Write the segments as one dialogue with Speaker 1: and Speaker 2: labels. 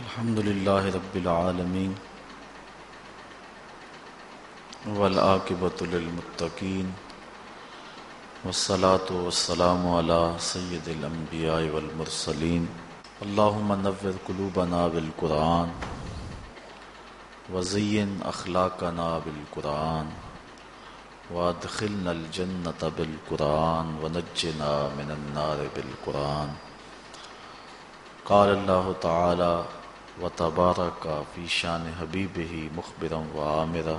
Speaker 1: الحمد لله رب العالمين والعاقبة للمتقين والصلاة والسلام على سيد الأنبياء والمرسلين اللهم نور قلوبنا بالقرآن وزين أخلاقنا بالقرآن وادخلنا الجنة بالقرآن ونجنا من النار بالقرآن قال الله و وتبارک فی شان حبیب ہی مخبرم و عامرہ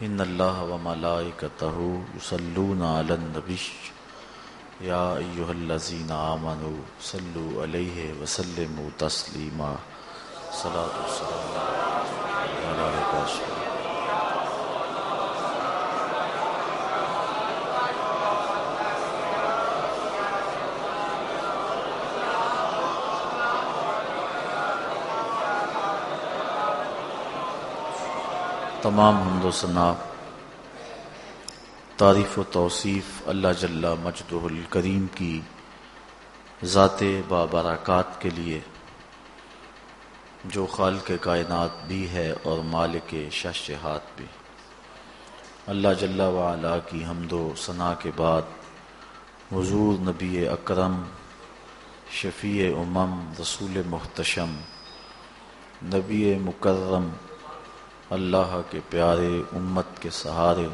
Speaker 1: ان اللہ و ملائکتہ یصلون علی النبی یا ایہا الذین آمنوا صلو علیہ وسلموا تسلیما صلاة والسلام علی رسول تمام حمد و ثناء تعریف و توصیف اللہ جل مجد الکریم کی ذات بابرکات کے لیے، جو خالق کائنات بھی ہے اور مالک شہشہات بھی۔ اللہ جل وعلا کی حمد و ثناء کے بعد حضور نبی اکرم، شفیع امم، رسول محتشم نبی مکرم اللہ کے پیارے امت کے سہارے،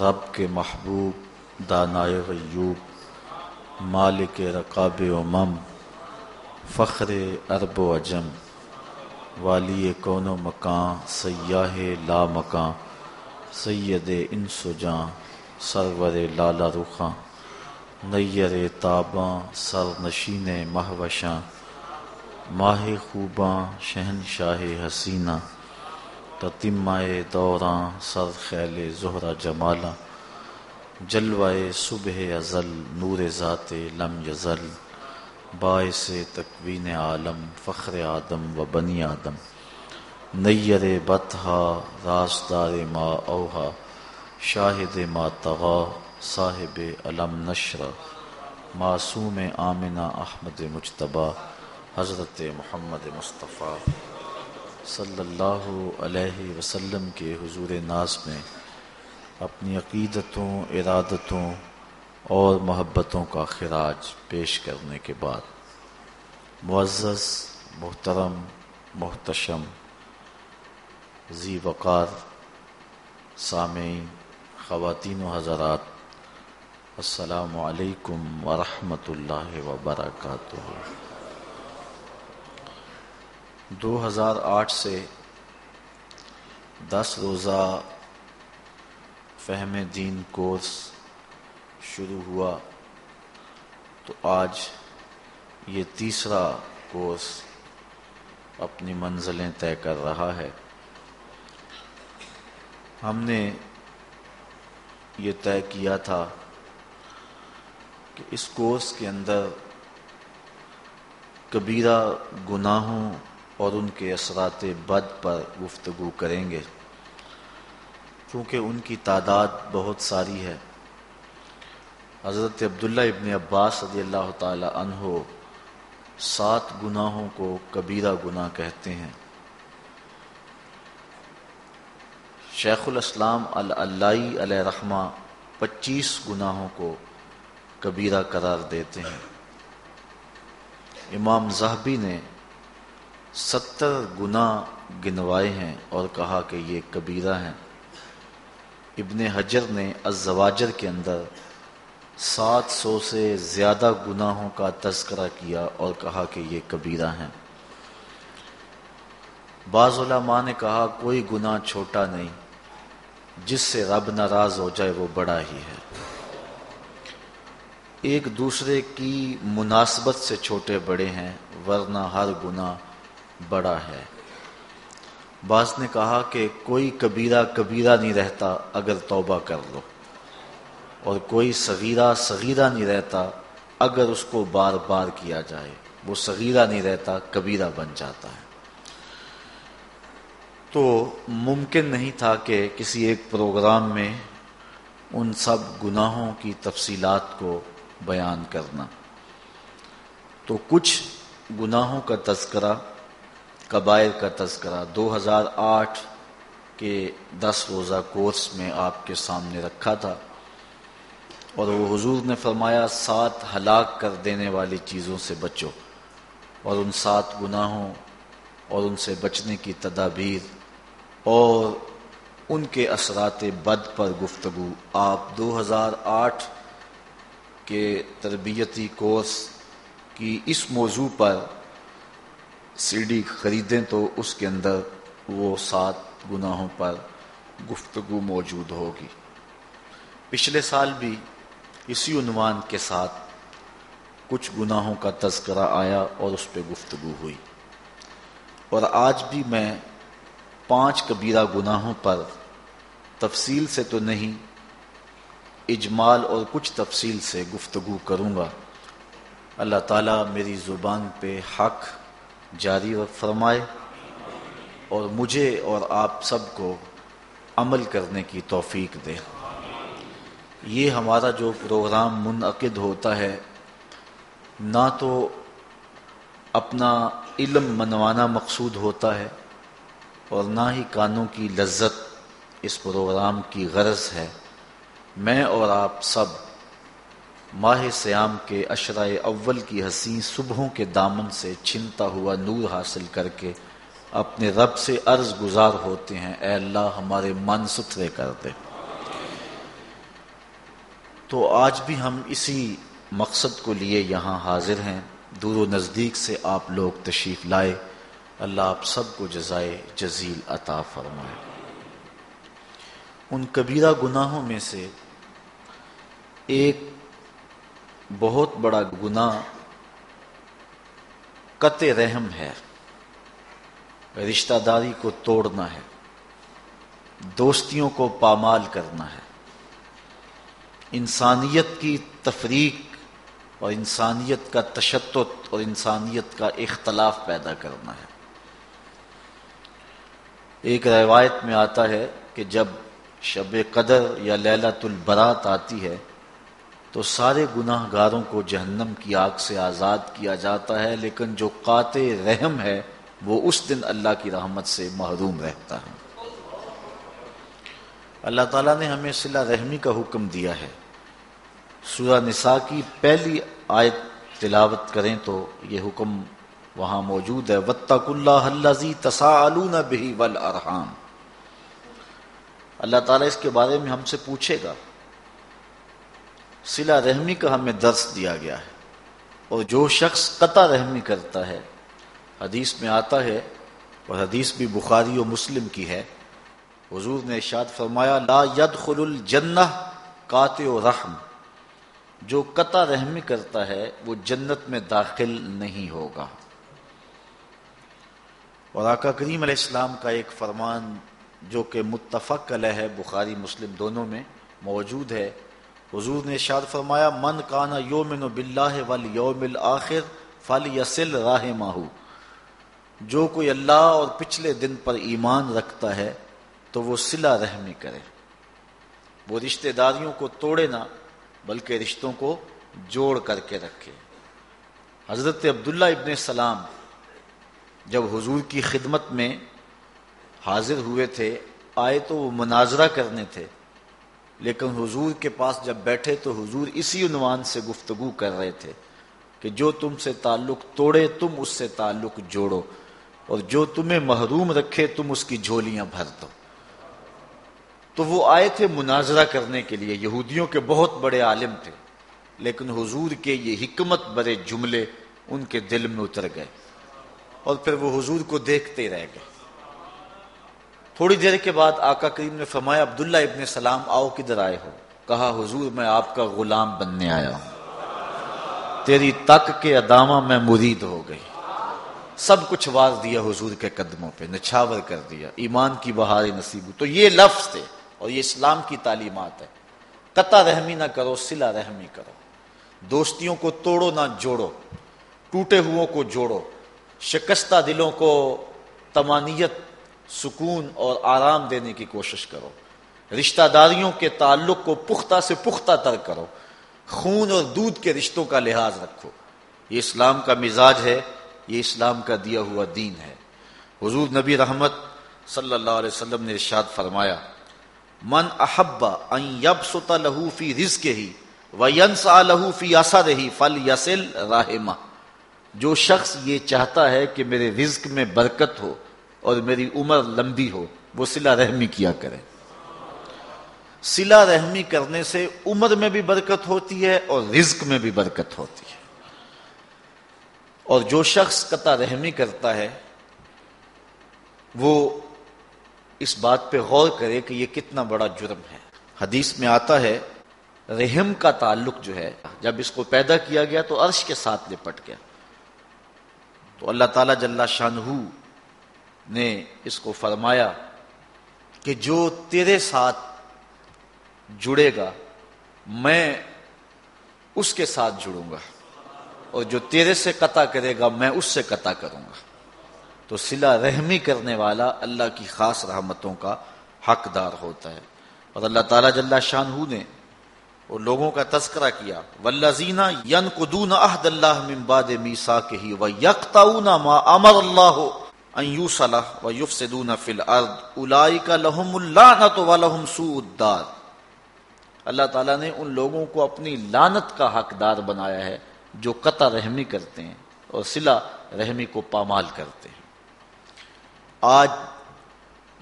Speaker 1: رب کے محبوب، دانائے غیوب، مالک رقاب امم، فخر ارب و اجم والی کون و مکان سیاہ لا مکان، سید ان سجاں سرور لالا رخاں، نیر تاباں سر نشین مہوشاں، ماہ خوباں شہن شاہ حسینہ تتمائے دوراں سر خیل زہرا جمالا، جلوائے صبح ازل نور ذات لم یزل، باعث تکوین عالم فخر آدم و بنی آدم۔ نیر بتہا راسدار ما اوہا شاہد ما تغا صاحب علم نشر۔ معصوم آمنہ احمد مجتبہ حضرت محمد مصطفیٰ۔ صلی اللہ علیہ وسلم کے حضور ناز میں اپنی عقیدتوں، ارادتوں اور محبتوں کا خراج پیش کرنے کے بعد معزز، محترم، محتشم ذی وقار سامعین، خواتین و حضرات، السلام علیکم ورحمۃ اللہ وبرکاتہ۔ دو ہزار آٹھ سے دس روزہ فہم دین کورس شروع ہوا۔ تو آج یہ تیسرا کورس اپنی منزلیں طے کر رہا ہے۔ ہم نے یہ طے کیا تھا کہ اس کورس کے اندر کبیرہ گناہوں اور ان کے اثرات بد پر گفتگو کریں گے۔ چونکہ ان کی تعداد بہت ساری ہے۔ حضرت عبداللہ ابن عباس رضی اللہ تعالی عنہ سات گناہوں کو کبیرہ گناہ کہتے ہیں۔ شیخ الاسلام اللہ علیہ رحمہ پچیس گناہوں کو کبیرہ قرار دیتے ہیں۔ امام زہبی نے ستر گنا گنوائے ہیں اور کہا کہ یہ کبیرہ ہیں۔ ابن حجر نے الزواجر کے اندر سات سو سے زیادہ گناہوں کا تذکرہ کیا اور کہا کہ یہ کبیرہ ہیں۔ بعض علماء نے کہا کوئی گناہ چھوٹا نہیں، جس سے رب ناراض ہو جائے وہ بڑا ہی ہے۔ ایک دوسرے کی مناسبت سے چھوٹے بڑے ہیں، ورنہ ہر گناہ بڑا ہے۔ بعض نے کہا کہ کوئی کبیرہ کبیرہ نہیں رہتا اگر توبہ کر لو، اور کوئی صغیرہ صغیرہ نہیں رہتا اگر اس کو بار بار کیا جائے۔ وہ صغیرہ نہیں رہتا، کبیرہ بن جاتا ہے۔ تو ممکن نہیں تھا کہ کسی ایک پروگرام میں ان سب گناہوں کی تفصیلات کو بیان کرنا۔ تو کچھ گناہوں کا تذکرہ قبائل کا تذکرہ دو ہزار آٹھ کے دس روزہ کورس میں آپ کے سامنے رکھا تھا اور وہ حضور نے فرمایا سات ہلاک کر دینے والی چیزوں سے بچو اور ان سات گناہوں اور ان سے بچنے کی تدابیر اور ان کے اثرات بد پر گفتگو۔ آپ دو ہزار آٹھ کے تربیتی کورس کی اس موضوع پر سی ڈی خریدیں تو اس کے اندر وہ سات گناہوں پر گفتگو موجود ہوگی۔ پچھلے سال بھی اسی عنوان کے ساتھ کچھ گناہوں کا تذکرہ آیا اور اس پہ گفتگو ہوئی۔ اور آج بھی میں پانچ کبیرہ گناہوں پر تفصیل سے تو نہیں، اجمال اور کچھ تفصیل سے گفتگو کروں گا۔ اللہ تعالیٰ میری زبان پہ حق جاری فرمائے اور مجھے اور آپ سب کو عمل کرنے کی توفیق دے۔ یہ ہمارا جو پروگرام منعقد ہوتا ہے، نہ تو اپنا علم منوانا مقصود ہوتا ہے اور نہ ہی کانوں کی لذت اس پروگرام کی غرض ہے۔ میں اور آپ سب ماہ سیام کے اشرۂ اول کی حسین صبحوں کے دامن سے چھنتا ہوا نور حاصل کر کے اپنے رب سے عرض گزار ہوتے ہیں۔ اے اللہ، ہمارے من ستھرے کر دے۔ تو آج بھی ہم اسی مقصد کو لیے یہاں حاضر ہیں۔ دور و نزدیک سے آپ لوگ تشریف لائے۔ اللہ آپ سب کو جزائے جزیل عطا فرمائے۔ ان کبیرہ گناہوں میں سے ایک بہت بڑا گناہ قط رحم ہے۔ رشتہ داری کو توڑنا ہے۔ دوستیوں کو پامال کرنا ہے۔ انسانیت کی تفریق اور انسانیت کا تشدد اور انسانیت کا اختلاف پیدا کرنا ہے۔ ایک روایت میں آتا ہے کہ جب شب قدر یا للت البرات آتی ہے تو سارے گناہ گاروں کو جہنم کی آگ سے آزاد کیا جاتا ہے، لیکن جو قات رحم ہے، وہ اس دن اللہ کی رحمت سے محروم رہتا ہے۔ اللہ تعالیٰ نے ہمیں صلہ رحمی کا حکم دیا ہے۔ سورہ نساء کی پہلی آیت تلاوت کریں تو یہ حکم وہاں موجود ہے۔ وطق اللہ اللہ تسا بہی ول اللہ تعالیٰ اس کے بارے میں ہم سے پوچھے گا سلا رحمی کا ہمیں درس دیا گیا ہے۔ اور جو شخص قطع رحمی کرتا ہے، حدیث میں آتا ہے، اور حدیث بھی بخاری و مسلم کی ہے۔ حضور نے ارشاد فرمایا، لا يدخل الجنہ کات و رحم۔ جو قطع رحمی کرتا ہے، وہ جنت میں داخل نہیں ہوگا۔ اور آقا کریم علیہ السلام کا ایک فرمان جو کہ متفق علیہ ہے، بخاری مسلم دونوں میں موجود ہے۔ حضور نے شاد فرمایا، من کانا یومن و بلّہ ول یوم الآخر فل یسل راہ ماہو جو کوئی اللہ اور پچھلے دن پر ایمان رکھتا ہے، تو وہ صلہ رحمی کرے۔ وہ رشتہ داریوں کو توڑے نہ، بلکہ رشتوں کو جوڑ کر کے رکھے۔ حضرت عبداللہ ابن سلام جب حضور کی خدمت میں حاضر ہوئے تھے، آئے تو وہ مناظرہ کرنے تھے۔ لیکن حضور کے پاس جب بیٹھے تو حضور اسی عنوان سے گفتگو کر رہے تھے کہ جو تم سے تعلق توڑے، تم اس سے تعلق جوڑو اور جو تمہیں محروم رکھے، تم اس کی جھولیاں بھر دو۔ تو وہ آئے تھے مناظرہ کرنے کے لیے۔ یہودیوں کے بہت بڑے عالم تھے، لیکن حضور کے یہ حکمت برے جملے ان کے دل میں اتر گئے اور پھر وہ حضور کو دیکھتے رہ گئے۔ تھوڑی دیر کے بعد آقا کریم نے فرمایا، عبداللہ ابن سلام، آؤ کدھر آئے ہو؟ کہا، حضور، میں آپ کا غلام بننے آیا ہوں۔ تیری تک کے ادامہ میں مرید ہو گئی۔ سب کچھ واز دیا حضور کے قدموں پہ، نچھاور کر دیا۔ ایمان کی بہاری نصیب تو یہ لفظ تھے اور یہ اسلام کی تعلیمات ہے قطع رحمی نہ کرو سلا رحمی کرو۔ دوستیوں کو توڑو نہ جوڑو۔ ٹوٹے ہو کو جوڑو۔ شکستہ دلوں کو تمانیت سکون اور آرام دینے کی کوشش کرو۔ رشتہ داریوں کے تعلق کو پختہ سے پختہ تر کرو۔ خون اور دودھ کے رشتوں کا لحاظ رکھو۔ یہ اسلام کا مزاج ہے، یہ اسلام کا دیا ہوا دین ہے۔ حضور نبی رحمت صلی اللہ علیہ وسلم نے ارشاد فرمایا، من احبا ان یبسط له فی رزقه وینسع له فی اثره فلیصل رحمہ۔ جو شخص یہ چاہتا ہے کہ میرے رزق میں برکت ہو اور میری عمر لمبی ہو، وہ صلہ رحمی کیا کرے۔ صلہ رحمی کرنے سے عمر میں بھی برکت ہوتی ہے اور رزق میں بھی برکت ہوتی ہے۔ اور جو شخص قطع رحمی کرتا ہے، وہ اس بات پہ غور کرے کہ یہ کتنا بڑا جرم ہے۔ حدیث میں آتا ہے، رحم کا تعلق جو ہے، جب اس کو پیدا کیا گیا تو عرش کے ساتھ لپٹ گیا۔ تو اللہ تعالی جل شاہ نے اس کو فرمایا کہ جو تیرے ساتھ جڑے گا، میں اس کے ساتھ جڑوں گا۔ اور جو تیرے سے قطع کرے گا، میں اس سے قطع کروں گا۔ تو سلا رحمی کرنے والا اللہ کی خاص رحمتوں کا حقدار ہوتا ہے۔ اور اللہ تعالیٰ جل شاہ نے وہ لوگوں کا تذکرہ کیا ولزینہ ین قدون عہد اللہ من بعد میسا کے ہی وہ یکتاؤن ما امر اللہ ان یوصلہ و یفسدون فی الارض اولئک لهم اللعنت و لهم سوء الدار۔ اللہ تعالیٰ نے ان لوگوں کو اپنی لانت کا حقدار بنایا ہے جو قطع رحمی کرتے ہیں اور صلہ رحمی کو پامال کرتے ہیں۔ آج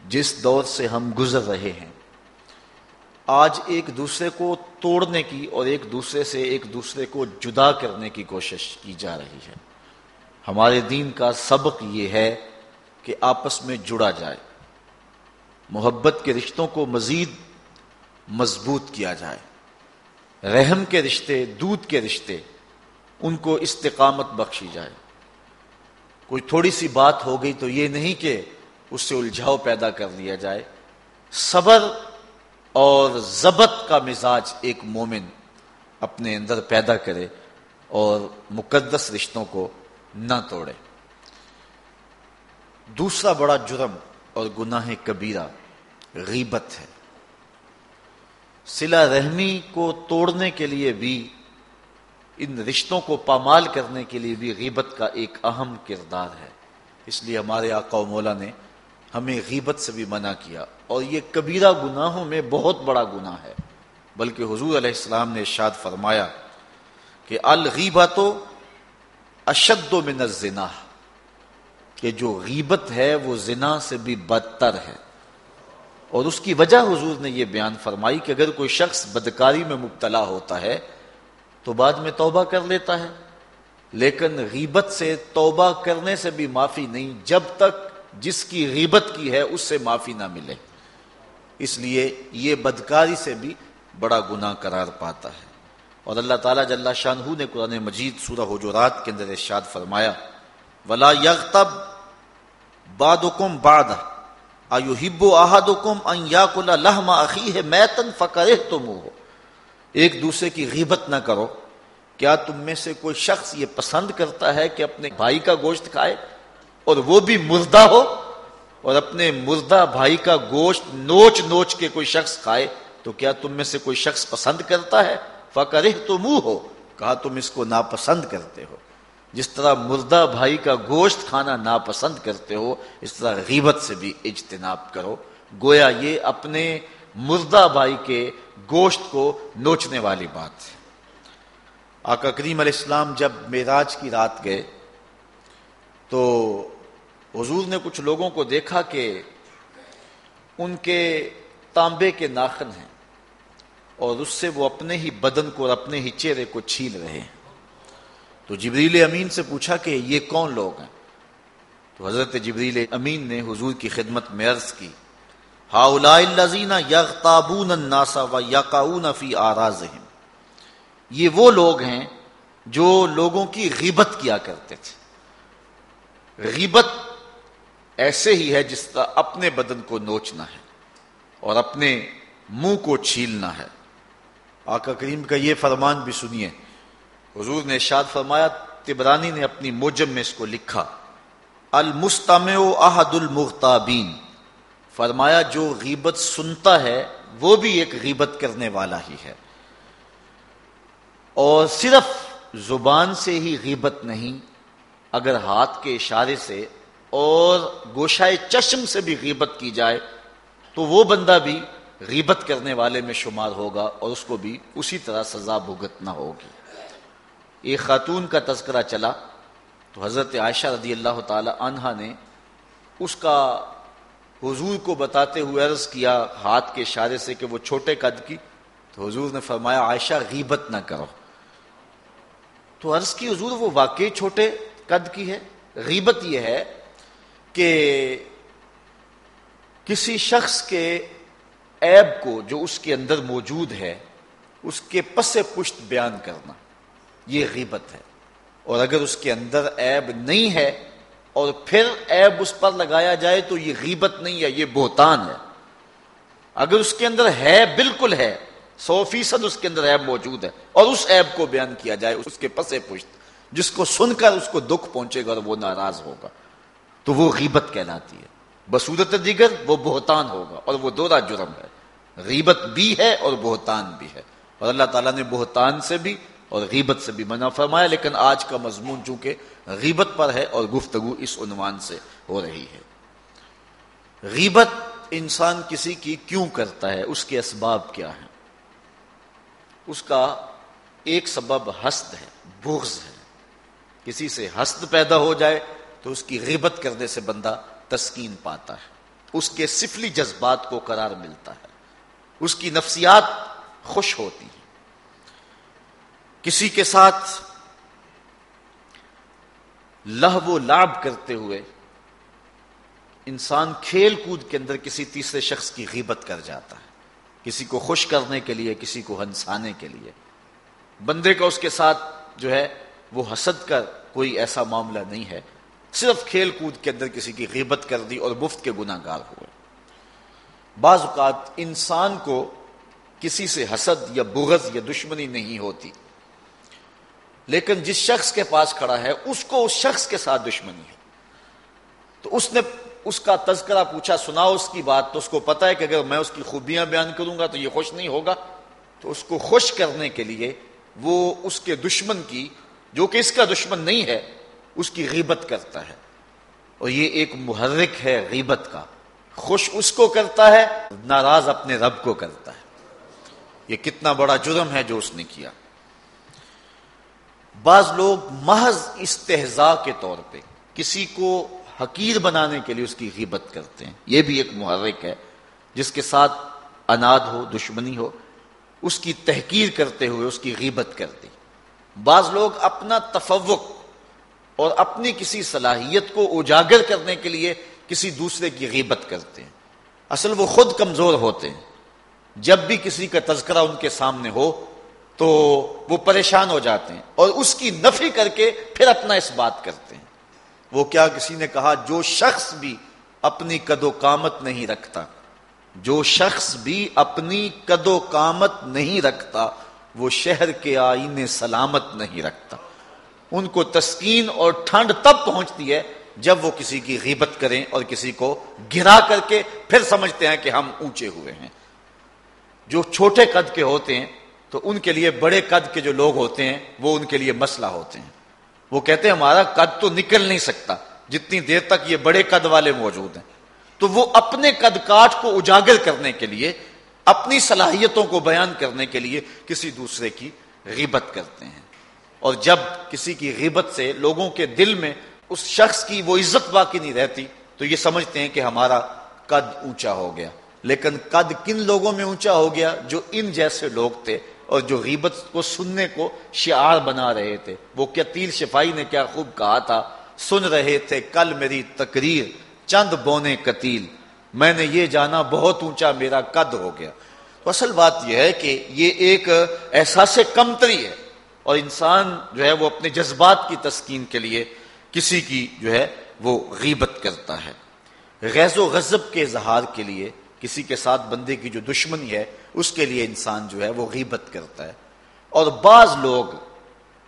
Speaker 1: جس دور سے ہم گزر رہے ہیں، آج ایک دوسرے کو توڑنے کی اور ایک دوسرے سے ایک دوسرے کو جدا کرنے کی کوشش کی جا رہی ہے۔ ہمارے دین کا سبق یہ ہے کہ آپس میں جڑا جائے۔ محبت کے رشتوں کو مزید مضبوط کیا جائے۔ رحم کے رشتے، دودھ کے رشتے، ان کو استقامت بخشی جائے۔ کوئی تھوڑی سی بات ہو گئی تو یہ نہیں کہ اس سے الجھاؤ پیدا کر لیا جائے۔ صبر اور ضبط کا مزاج ایک مومن اپنے اندر پیدا کرے اور مقدس رشتوں کو نہ توڑے۔ دوسرا بڑا جرم اور گناہ کبیرہ غیبت ہے۔ سلا رحمی کو توڑنے کے لیے بھی، ان رشتوں کو پامال کرنے کے لیے بھی غیبت کا ایک اہم کردار ہے۔ اس لیے ہمارے آقا و مولا نے ہمیں غیبت سے بھی منع کیا۔ اور یہ کبیرہ گناہوں میں بہت بڑا گناہ ہے۔ بلکہ حضور علیہ السلام نے ارشاد فرمایا کہ الغیبہ تو اشد و من الزنا۔ کہ جو غیبت ہے وہ زنا سے بھی بدتر ہے۔ اور اس کی وجہ حضور نے یہ بیان فرمائی کہ اگر کوئی شخص بدکاری میں مبتلا ہوتا ہے تو بعد میں توبہ کر لیتا ہے۔ لیکن غیبت سے توبہ کرنے سے بھی معافی نہیں، جب تک جس کی غیبت کی ہے اس سے معافی نہ ملے۔ اس لیے یہ بدکاری سے بھی بڑا گناہ قرار پاتا ہے۔ اور اللہ تعالیٰ جل شاہ نے قرآن مجید سورہ حجورات کے اندر ارشاد فرمایا ولا یغتب بعدکم بعد ایحب احدکم ان یاکل لحم اخیہ میتن فکرہتموہ ایک دوسرے کی غیبت نہ کرو۔ کیا تم میں سے کوئی شخص یہ پسند کرتا ہے کہ اپنے بھائی کا گوشت کھائے اور وہ بھی مردہ ہو اور اپنے مردہ بھائی کا گوشت نوچ نوچ کے کوئی شخص کھائے؟ تو کیا تم میں سے کوئی شخص پسند کرتا ہے؟ فکر تو منہ ہو کہا تم اس کو ناپسند کرتے ہو۔ جس طرح مردہ بھائی کا گوشت کھانا ناپسند کرتے ہو، اس طرح غیبت سے بھی اجتناب کرو۔ گویا یہ اپنے مردہ بھائی کے گوشت کو نوچنے والی بات ہے۔ آقا کریم علیہ السلام جب معراج کی رات گئے، تو حضور نے کچھ لوگوں کو دیکھا کہ ان کے تانبے کے ناخن ہیں اور اس سے وہ اپنے ہی بدن کو اور اپنے ہی چہرے کو چھیل رہے ہیں۔ تو جبریل امین سے پوچھا کہ یہ کون لوگ ہیں؟ تو حضرت جبریل امین نے حضور کی خدمت میں عرض کی الناس و فی آرازہم. یہ وہ لوگ ہیں جو لوگوں کی غیبت کیا کرتے تھے۔ غیبت ایسے ہی ہے جس طرح اپنے بدن کو نوچنا ہے اور اپنے منہ کو چھیلنا ہے۔ آقا کریم کا یہ فرمان بھی سنیے۔ حضور نے شاد فرمایا، تبرانی نے اپنی موجم میں اس کو لکھا۔ المستمع احد المغتابین۔ فرمایا، جو غیبت سنتا ہے، وہ بھی ایک غیبت کرنے والا ہی ہے۔ اور صرف زبان سے ہی غیبت نہیں، اگر ہاتھ کے اشارے سے اور گوشائے چشم سے بھی غیبت کی جائے، تو وہ بندہ بھی غیبت کرنے والے میں شمار ہوگا اور اس کو بھی اسی طرح سزا بھگتنا ہوگی۔ ایک خاتون کا تذکرہ چلا تو حضرت عائشہ رضی اللہ تعالی عنہا نے اس کا حضور کو بتاتے ہوئے عرض کیا ہاتھ کے اشارے سے کہ وہ چھوٹے قد کی تو حضور نے فرمایا عائشہ غیبت نہ کرو تو عرض کی حضور وہ واقعی چھوٹے قد کی ہے غیبت یہ ہے کہ کسی شخص کے عیب کو جو اس کے اندر موجود ہے اس کے پس پشت بیان کرنا یہ غیبت ہے۔ اور اگر اس کے اندر عیب نہیں ہے اور پھر عیب اس پر لگایا جائے تو یہ غیبت نہیں ہے، یہ بہتان ہے۔ اگر اس کے اندر ہے، بالکل ہے، سو فیصد اس کے اندر عیب موجود ہے۔ اور اس عیب کو بیان کیا جائے، اس کے پس پشت، جس کو سن کر اس کو دکھ پہنچے گا اور وہ ناراض ہوگا۔ تو وہ غیبت کہلاتی ہے۔ بصورت دیگر وہ بہتان ہوگا اور وہ دورہ جرم ہے۔ غیبت بھی ہے اور بہتان بھی ہے۔ اور اللہ تعالیٰ نے بہتان سے بھی اور غیبت سے بھی منع فرمایا، لیکن آج کا مضمون چونکہ غیبت پر ہے اور گفتگو اس عنوان سے ہو رہی ہے۔ غیبت انسان کسی کی کیوں کرتا ہے؟ اس کے اسباب کیا ہیں؟ اس کا ایک سبب ہست ہے، بغض ہے۔ کسی سے ہست پیدا ہو جائے تو اس کی غیبت کرنے سے بندہ تسکین پاتا ہے۔ اس کے سفلی جذبات کو قرار ملتا ہے۔ اس کی نفسیات خوش ہوتی ہے کسی کے ساتھ لہ و لاب کرتے ہوئے انسان کھیل کود کے اندر کسی تیسرے شخص کی غیبت کر جاتا ہے، کسی کو خوش کرنے کے لیے، کسی کو ہنسانے کے لیے۔ بندے کا اس کے ساتھ جو ہے، وہ حسد کا کوئی ایسا معاملہ نہیں ہے۔ صرف کھیل کود کے اندر کسی کی غیبت کر دی اور مفت کے گناہ گار ہوئے۔ بعض اوقات انسان کو کسی سے حسد یا بغض یا دشمنی نہیں ہوتی۔ لیکن جس شخص کے پاس کھڑا ہے، اس کو اس شخص کے ساتھ دشمنی ہے۔ تو اس نے اس کا تذکرہ پوچھا سنا اس کی بات۔ تو اس کو پتا ہے کہ اگر میں اس کی خوبیاں بیان کروں گا تو یہ خوش نہیں ہوگا۔ تو اس کو خوش کرنے کے لیے وہ اس کے دشمن کی، جو کہ اس کا دشمن نہیں ہے، اس کی غیبت کرتا ہے۔ اور یہ ایک محرک ہے غیبت کا۔ خوش اس کو کرتا ہے، ناراض اپنے رب کو کرتا ہے۔ یہ کتنا بڑا جرم ہے جو اس نے کیا۔ بعض لوگ محض استحضاء کے طور پہ کسی کو حقیر بنانے کے لیے اس کی غیبت کرتے ہیں۔ یہ بھی ایک محرک ہے۔ جس کے ساتھ اناد ہو، دشمنی ہو، اس کی تحقیر کرتے ہوئے اس کی غیبت کرتی بعض لوگ اپنا تفوق اور اپنی کسی صلاحیت کو اجاگر کرنے کے لیے کسی دوسرے کی غیبت کرتے ہیں۔ اصل وہ خود کمزور ہوتے ہیں۔ جب بھی کسی کا تذکرہ ان کے سامنے ہو تو وہ پریشان ہو جاتے ہیں اور اس کی نفی کر کے پھر اپنا اس بات کرتے ہیں۔ وہ کیا کسی نے کہا، جو شخص بھی اپنی قد و کامت نہیں رکھتا، جو شخص بھی اپنی قد و کامت نہیں رکھتا، وہ شہر کے آئینے سلامت نہیں رکھتا۔ ان کو تسکین اور ٹھنڈ تب پہنچتی ہے جب وہ کسی کی غیبت کریں اور کسی کو گرا کر کے پھر سمجھتے ہیں کہ ہم اونچے ہوئے ہیں۔ جو چھوٹے قد کے ہوتے ہیں تو ان کے لیے بڑے قد کے جو لوگ ہوتے ہیں، وہ ان کے لیے مسئلہ ہوتے ہیں۔ وہ کہتے ہیں، ہمارا قد تو نکل نہیں سکتا، جتنی دیر تک یہ بڑے قد والے موجود ہیں۔ تو وہ اپنے قد کاٹ کو اجاگر کرنے کے لیے، اپنی صلاحیتوں کو بیان کرنے کے لیے کسی دوسرے کی غیبت کرتے ہیں۔ اور جب کسی کی غیبت سے لوگوں کے دل میں اس شخص کی وہ عزت باقی نہیں رہتی، تو یہ سمجھتے ہیں کہ ہمارا قد اونچا ہو گیا۔ لیکن قد کن لوگوں میں اونچا ہو گیا جو ان جیسے لوگ تھے؟ اور جو غیبت کو سننے کو شعار بنا رہے تھے، وہ کیا تیل شفائی نے کیا خوب کہا تھا؟ سن رہے تھے، کل میری تقریر، چند بونے قتیل۔ میں نے یہ جانا بہت اونچا، میرا قد ہو گیا۔ تو اصل بات یہ ہے کہ یہ ایک احساس کمتری ہے۔ اور انسان جو ہے وہ اپنے جذبات کی تسکین کے لیے کسی کی جو ہے وہ غیبت کرتا ہے۔ غیظ و غضب کے اظہار کے لیے کسی کے ساتھ بندے کی جو دشمنی ہے اس کے لیے انسان جو ہے وہ غیبت کرتا ہے۔ اور بعض لوگ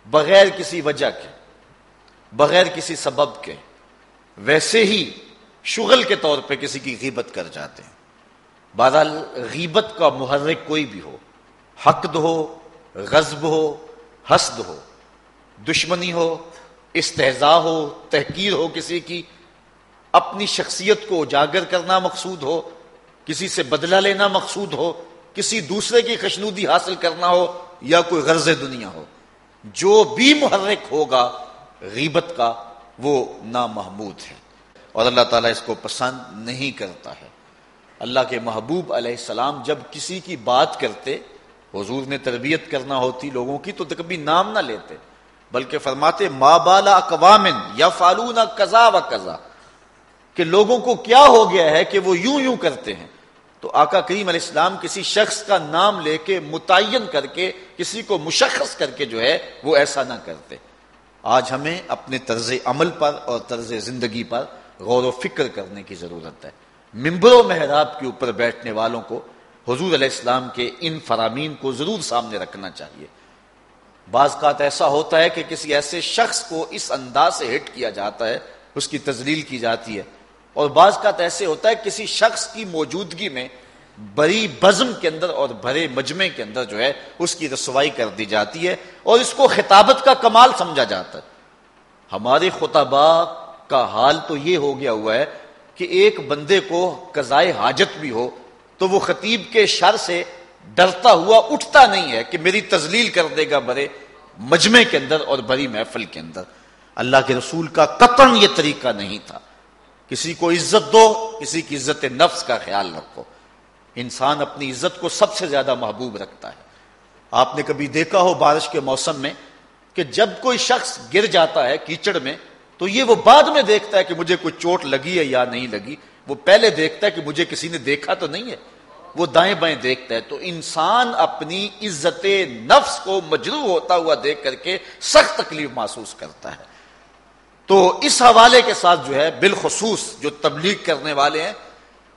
Speaker 1: بغیر کسی وجہ کے، بغیر کسی سبب کے ویسے ہی شغل کے طور پہ کسی کی غیبت کر جاتے ہیں۔ بہرحال غیبت کا محرک کوئی بھی ہو، حقد ہو، غضب ہو، حسد ہو، دشمنی ہو استحضا ہو، تحقیر ہو، کسی کی اپنی شخصیت کو اجاگر کرنا مقصود ہو، کسی سے بدلہ لینا مقصود ہو کسی دوسرے کی خشنودی حاصل کرنا ہو یا کوئی غرض دنیا ہو، جو بھی محرک ہوگا، غیبت کا وہ نامحمود ہے۔ اور اللہ تعالیٰ اس کو پسند نہیں کرتا ہے۔ اللہ کے محبوب علیہ السلام جب کسی کی بات کرتے، حضور نے تربیت کرنا ہوتی لوگوں کی تو کبھی نام نہ لیتے، بلکہ فرماتے، ما بالا اقوامن یا فالون کزا و کزا کہ لوگوں کو کیا ہو گیا ہے کہ وہ یوں یوں کرتے ہیں۔ تو آقا کریم علیہ السلام کسی شخص کا نام لے کے متعین کر کے، کسی کو مشخص کر کے جو ہے وہ ایسا نہ کرتے۔ آج ہمیں اپنے طرز عمل پر اور طرز زندگی پر غور و فکر کرنے کی ضرورت ہے۔ ممبر و محراب کے اوپر بیٹھنے والوں کو حضور علیہ السلام کے ان فرامین کو ضرور سامنے رکھنا چاہیے۔ بعض کا ایسا ہوتا ہے کہ کسی ایسے شخص کو اس انداز سے ہٹ کیا جاتا ہے، اس کی تزلیل کی جاتی ہے۔ اور بعض کا ایسے ہوتا ہے کسی شخص کی موجودگی میں بڑی بزم کے اندر اور بھرے مجمع کے اندر جو ہے اس کی رسوائی کر دی جاتی ہے اور اس کو خطابت کا کمال سمجھا جاتا ہے۔ ہمارے خطبہ کا حال تو یہ ہو گیا ہوا ہے کہ ایک بندے کو قضائے حاجت بھی ہو تو وہ خطیب کے شر سے ڈرتا ہوا اٹھتا نہیں ہے کہ میری تزلیل کر دے گا بڑے مجمع کے اندر اور بڑی محفل کے اندر۔ اللہ کے رسول کا قطن یہ طریقہ نہیں تھا۔ کسی کو عزت دو، کسی کی عزت نفس کا خیال رکھو۔ انسان اپنی عزت کو سب سے زیادہ محبوب رکھتا ہے۔ آپ نے کبھی دیکھا ہو بارش کے موسم میں کہ جب کوئی شخص گر جاتا ہے کیچڑ میں، تو یہ وہ بعد میں دیکھتا ہے کہ مجھے کوئی چوٹ لگی ہے یا نہیں لگی۔ وہ پہلے دیکھتا ہے کہ مجھے کسی نے دیکھا تو نہیں ہے۔ وہ دائیں بائیں دیکھتا ہے۔ تو انسان اپنی عزت نفس کو مجرو ہوتا ہوا دیکھ کر کے سخت تکلیف محسوس کرتا ہے۔ تو اس حوالے کے ساتھ جو ہے بالخصوص جو تبلیغ کرنے والے ہیں،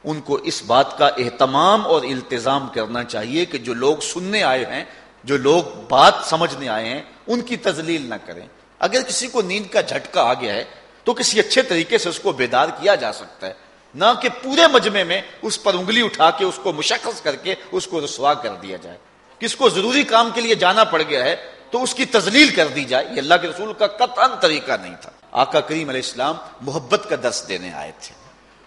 Speaker 1: ان کو اس بات کا اہتمام اور التظام کرنا چاہیے کہ جو لوگ سننے آئے ہیں، جو لوگ بات سمجھنے آئے ہیں، ان کی تزلیل نہ کریں۔ اگر کسی کو نیند کا جھٹکا آ گیا ہے، تو کسی اچھے طریقے سے اس کو بیدار کیا جا سکتا ہے۔ نہ کہ پورے مجمے میں اس پر انگلی اٹھا کے اس کو مشخص کر کے اس کو رسوا کر دیا جائے۔ کس کو ضروری کام کے لیے جانا پڑ گیا ہے، تو اس کی تزلیل کر دی جائے۔ یہ اللہ کے رسول کا قطعا طریقہ نہیں تھا۔ آقا کریم علیہ السلام محبت کا درس دینے آئے تھے۔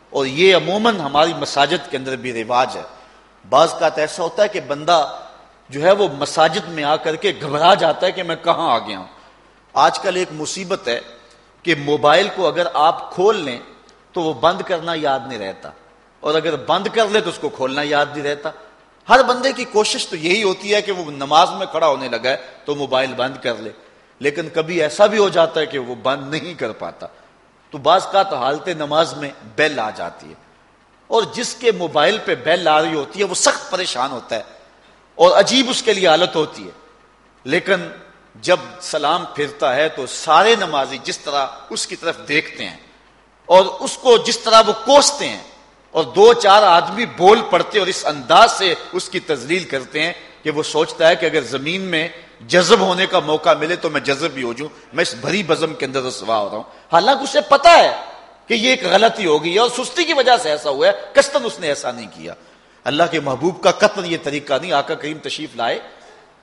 Speaker 1: اور یہ عموماً ہماری مساجد کے اندر بھی رواج ہے۔ بعض کا ایسا ہوتا ہے کہ بندہ جو ہے وہ مساجد میں آ کر کے گھبرا جاتا ہے کہ میں کہاں آ گیا ہوں۔ آج کل ایک مصیبت ہے کہ موبائل کو اگر آپ کھول لیں تو وہ بند کرنا یاد نہیں رہتا۔ اور اگر بند کر لے تو اس کو کھولنا یاد نہیں رہتا۔ ہر بندے کی کوشش تو یہی ہوتی ہے کہ وہ نماز میں کھڑا ہونے لگا ہے تو موبائل بند کر لے۔ لیکن کبھی ایسا بھی ہو جاتا ہے کہ وہ بند نہیں کر پاتا۔ تو بعض کا تو حالت نماز میں بیل آ جاتی ہے۔ اور جس کے موبائل پہ بیل آ رہی ہوتی ہے، وہ سخت پریشان ہوتا ہے اور عجیب اس کے لیے حالت ہوتی ہے۔ لیکن جب سلام پھرتا ہے تو سارے نمازی جس طرح اس کی طرف دیکھتے ہیں اور اس کو جس طرح وہ کوستے ہیں اور دو چار آدمی بول پڑتے اور اس انداز سے اس کی تزلیل کرتے ہیں کہ وہ سوچتا ہے کہ اگر زمین میں جذب ہونے کا موقع ملے تو میں جذب بھی ہو جاؤں۔ میں اس بھری بزم کے اندر رسوا ہو رہا ہوں۔ حالانکہ اسے پتا ہے کہ یہ ایک غلطی ہوگی اور سستی کی وجہ سے ایسا ہوا ہے۔ کستن اس نے ایسا نہیں کیا۔ اللہ کے محبوب کا قتل یہ طریقہ نہیں، آقا کریم تشریف لائے۔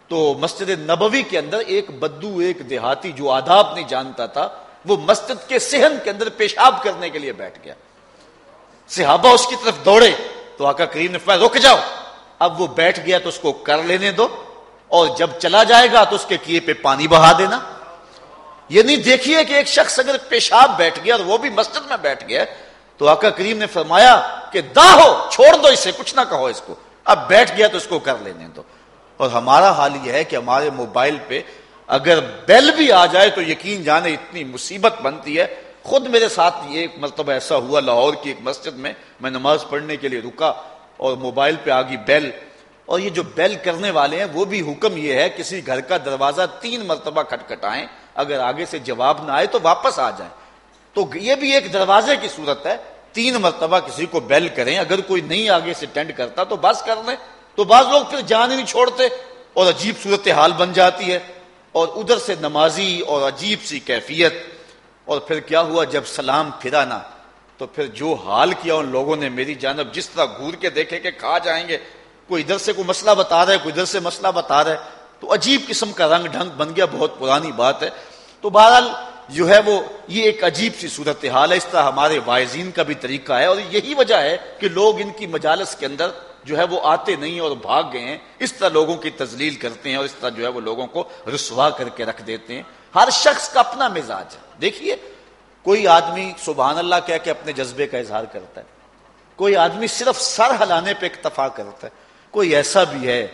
Speaker 1: تو مسجد نبوی کے اندر ایک بدو، ایک دیہاتی جو آداب نہیں جانتا تھا، وہ مسجد کے سہن کے اندر پیشاب کرنے کے لیے بیٹھ گیا۔ صحابہ اس کی طرف دوڑے تو آقا کریم نے فرمایا، رک جاؤ۔ اب وہ بیٹھ گیا تو اس کو کر لینے دو۔ اور جب چلا جائے گا تو اس کے کیے پہ پانی بہا دینا۔ یہ نہیں دیکھیے کہ ایک شخص اگر پیشاب بیٹھ گیا اور وہ بھی مسجد میں بیٹھ گیا، تو آقا کریم نے فرمایا کہ دا ہو، چھوڑ دو اسے، کچھ نہ کہو اس کو۔ اب بیٹھ گیا تو اس کو کر لینے دو۔ اور ہمارا حال یہ ہے کہ ہمارے موبائل پہ اگر بیل بھی آ جائے تو یقین جانے اتنی مصیبت بنتی ہے۔ خود میرے ساتھ یہ ایک مرتبہ ایسا ہوا، لاہور کی ایک مسجد میں میں نماز پڑھنے کے لیے رکا اور موبائل پہ آ گئی بیل اور یہ جو بیل کرنے والے ہیں، وہ بھی حکم یہ ہے، کسی گھر کا دروازہ تین مرتبہ کھٹکھٹائیں، اگر آگے سے جواب نہ آئے تو واپس آ جائیں۔ تو یہ بھی ایک دروازے کی صورت ہے، تین مرتبہ کسی کو بیل کریں، اگر کوئی نہیں آگے سے ٹینڈ کرتا تو بس کر لیں۔ تو بعض لوگ پھر جان ہی نہیں چھوڑتے اور عجیب صورت حال بن جاتی ہے۔ اور ادھر سے نمازی اور عجیب سی کیفیت۔ اور پھر کیا ہوا، جب سلام پھرا نا، تو پھر جو حال کیا ان لوگوں نے، میری جانب جس طرح گور کے دیکھے کہ کہاں جائیں گے۔ کوئی ادھر سے کوئی مسئلہ بتا رہا ہے، کوئی ادھر سے مسئلہ بتا رہا ہے۔ تو عجیب قسم کا رنگ ڈھنگ بن گیا، بہت پرانی بات ہے۔ تو بہرحال
Speaker 2: جو ہے وہ، یہ ایک عجیب سی صورت حال ہے۔ اس طرح ہمارے وائزین کا بھی طریقہ ہے اور یہی وجہ ہے کہ لوگ ان کی مجالس کے اندر جو ہے وہ آتے نہیں اور بھاگ گئے ہیں۔ اس طرح لوگوں کی تزلیل کرتے ہیں اور اس طرح جو ہے وہ لوگوں کو رسوا کر کے رکھ دیتے ہیں۔ ہر شخص کا اپنا مزاج ہے۔ دیکھیے، کوئی آدمی سبحان اللہ کہہ کے اپنے جذبے کا اظہار کرتا ہے۔ کوئی آدمی صرف سر ہلانے پہ اکتفا کرتا ہے۔ کوئی ایسا بھی ہے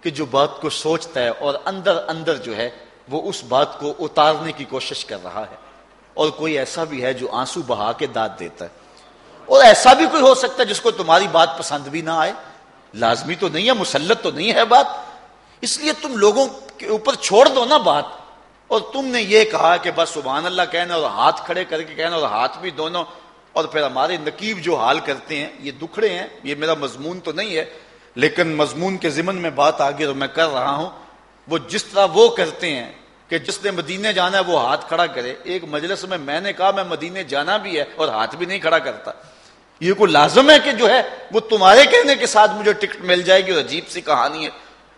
Speaker 2: کہ جو بات کو سوچتا ہے اور اندر اندر جو ہے وہ اس بات کو اتارنے کی کوشش کر رہا ہے اور کوئی ایسا بھی ہے جو آنسو بہا کے داد دیتا ہے اور ایسا بھی کوئی ہو سکتا ہے جس کو تمہاری بات پسند بھی نہ آئے لازمی تو نہیں ہے، مسلط تو نہیں ہے بات۔ اس لیے تم لوگوں کے اوپر چھوڑ دو نا بات۔ اور تم نے یہ کہا کہ بس سبحان اللہ کہنا اور ہاتھ کھڑے کر کے کہنا اور ہاتھ بھی دونوں۔ اور پھر ہمارے نقیب جو حال کرتے ہیں، یہ دکھڑے ہیں، یہ میرا مضمون تو نہیں ہے۔ لیکن مضمون کے ضمن میں بات آگے اور میں کر رہا ہوں۔ وہ جس طرح وہ کرتے ہیں کہ جس نے مدینے جانا ہے وہ ہاتھ کھڑا کرے۔ ایک مجلس میں میں نے کہا میں مدینے جانا بھی ہے اور ہاتھ بھی نہیں کھڑا کرتا۔ یہ کوئی لازم ہے کہ جو ہے وہ تمہارے کہنے کے ساتھ مجھے ٹکٹ مل جائے گی اور عجیب سی کہانی ہے۔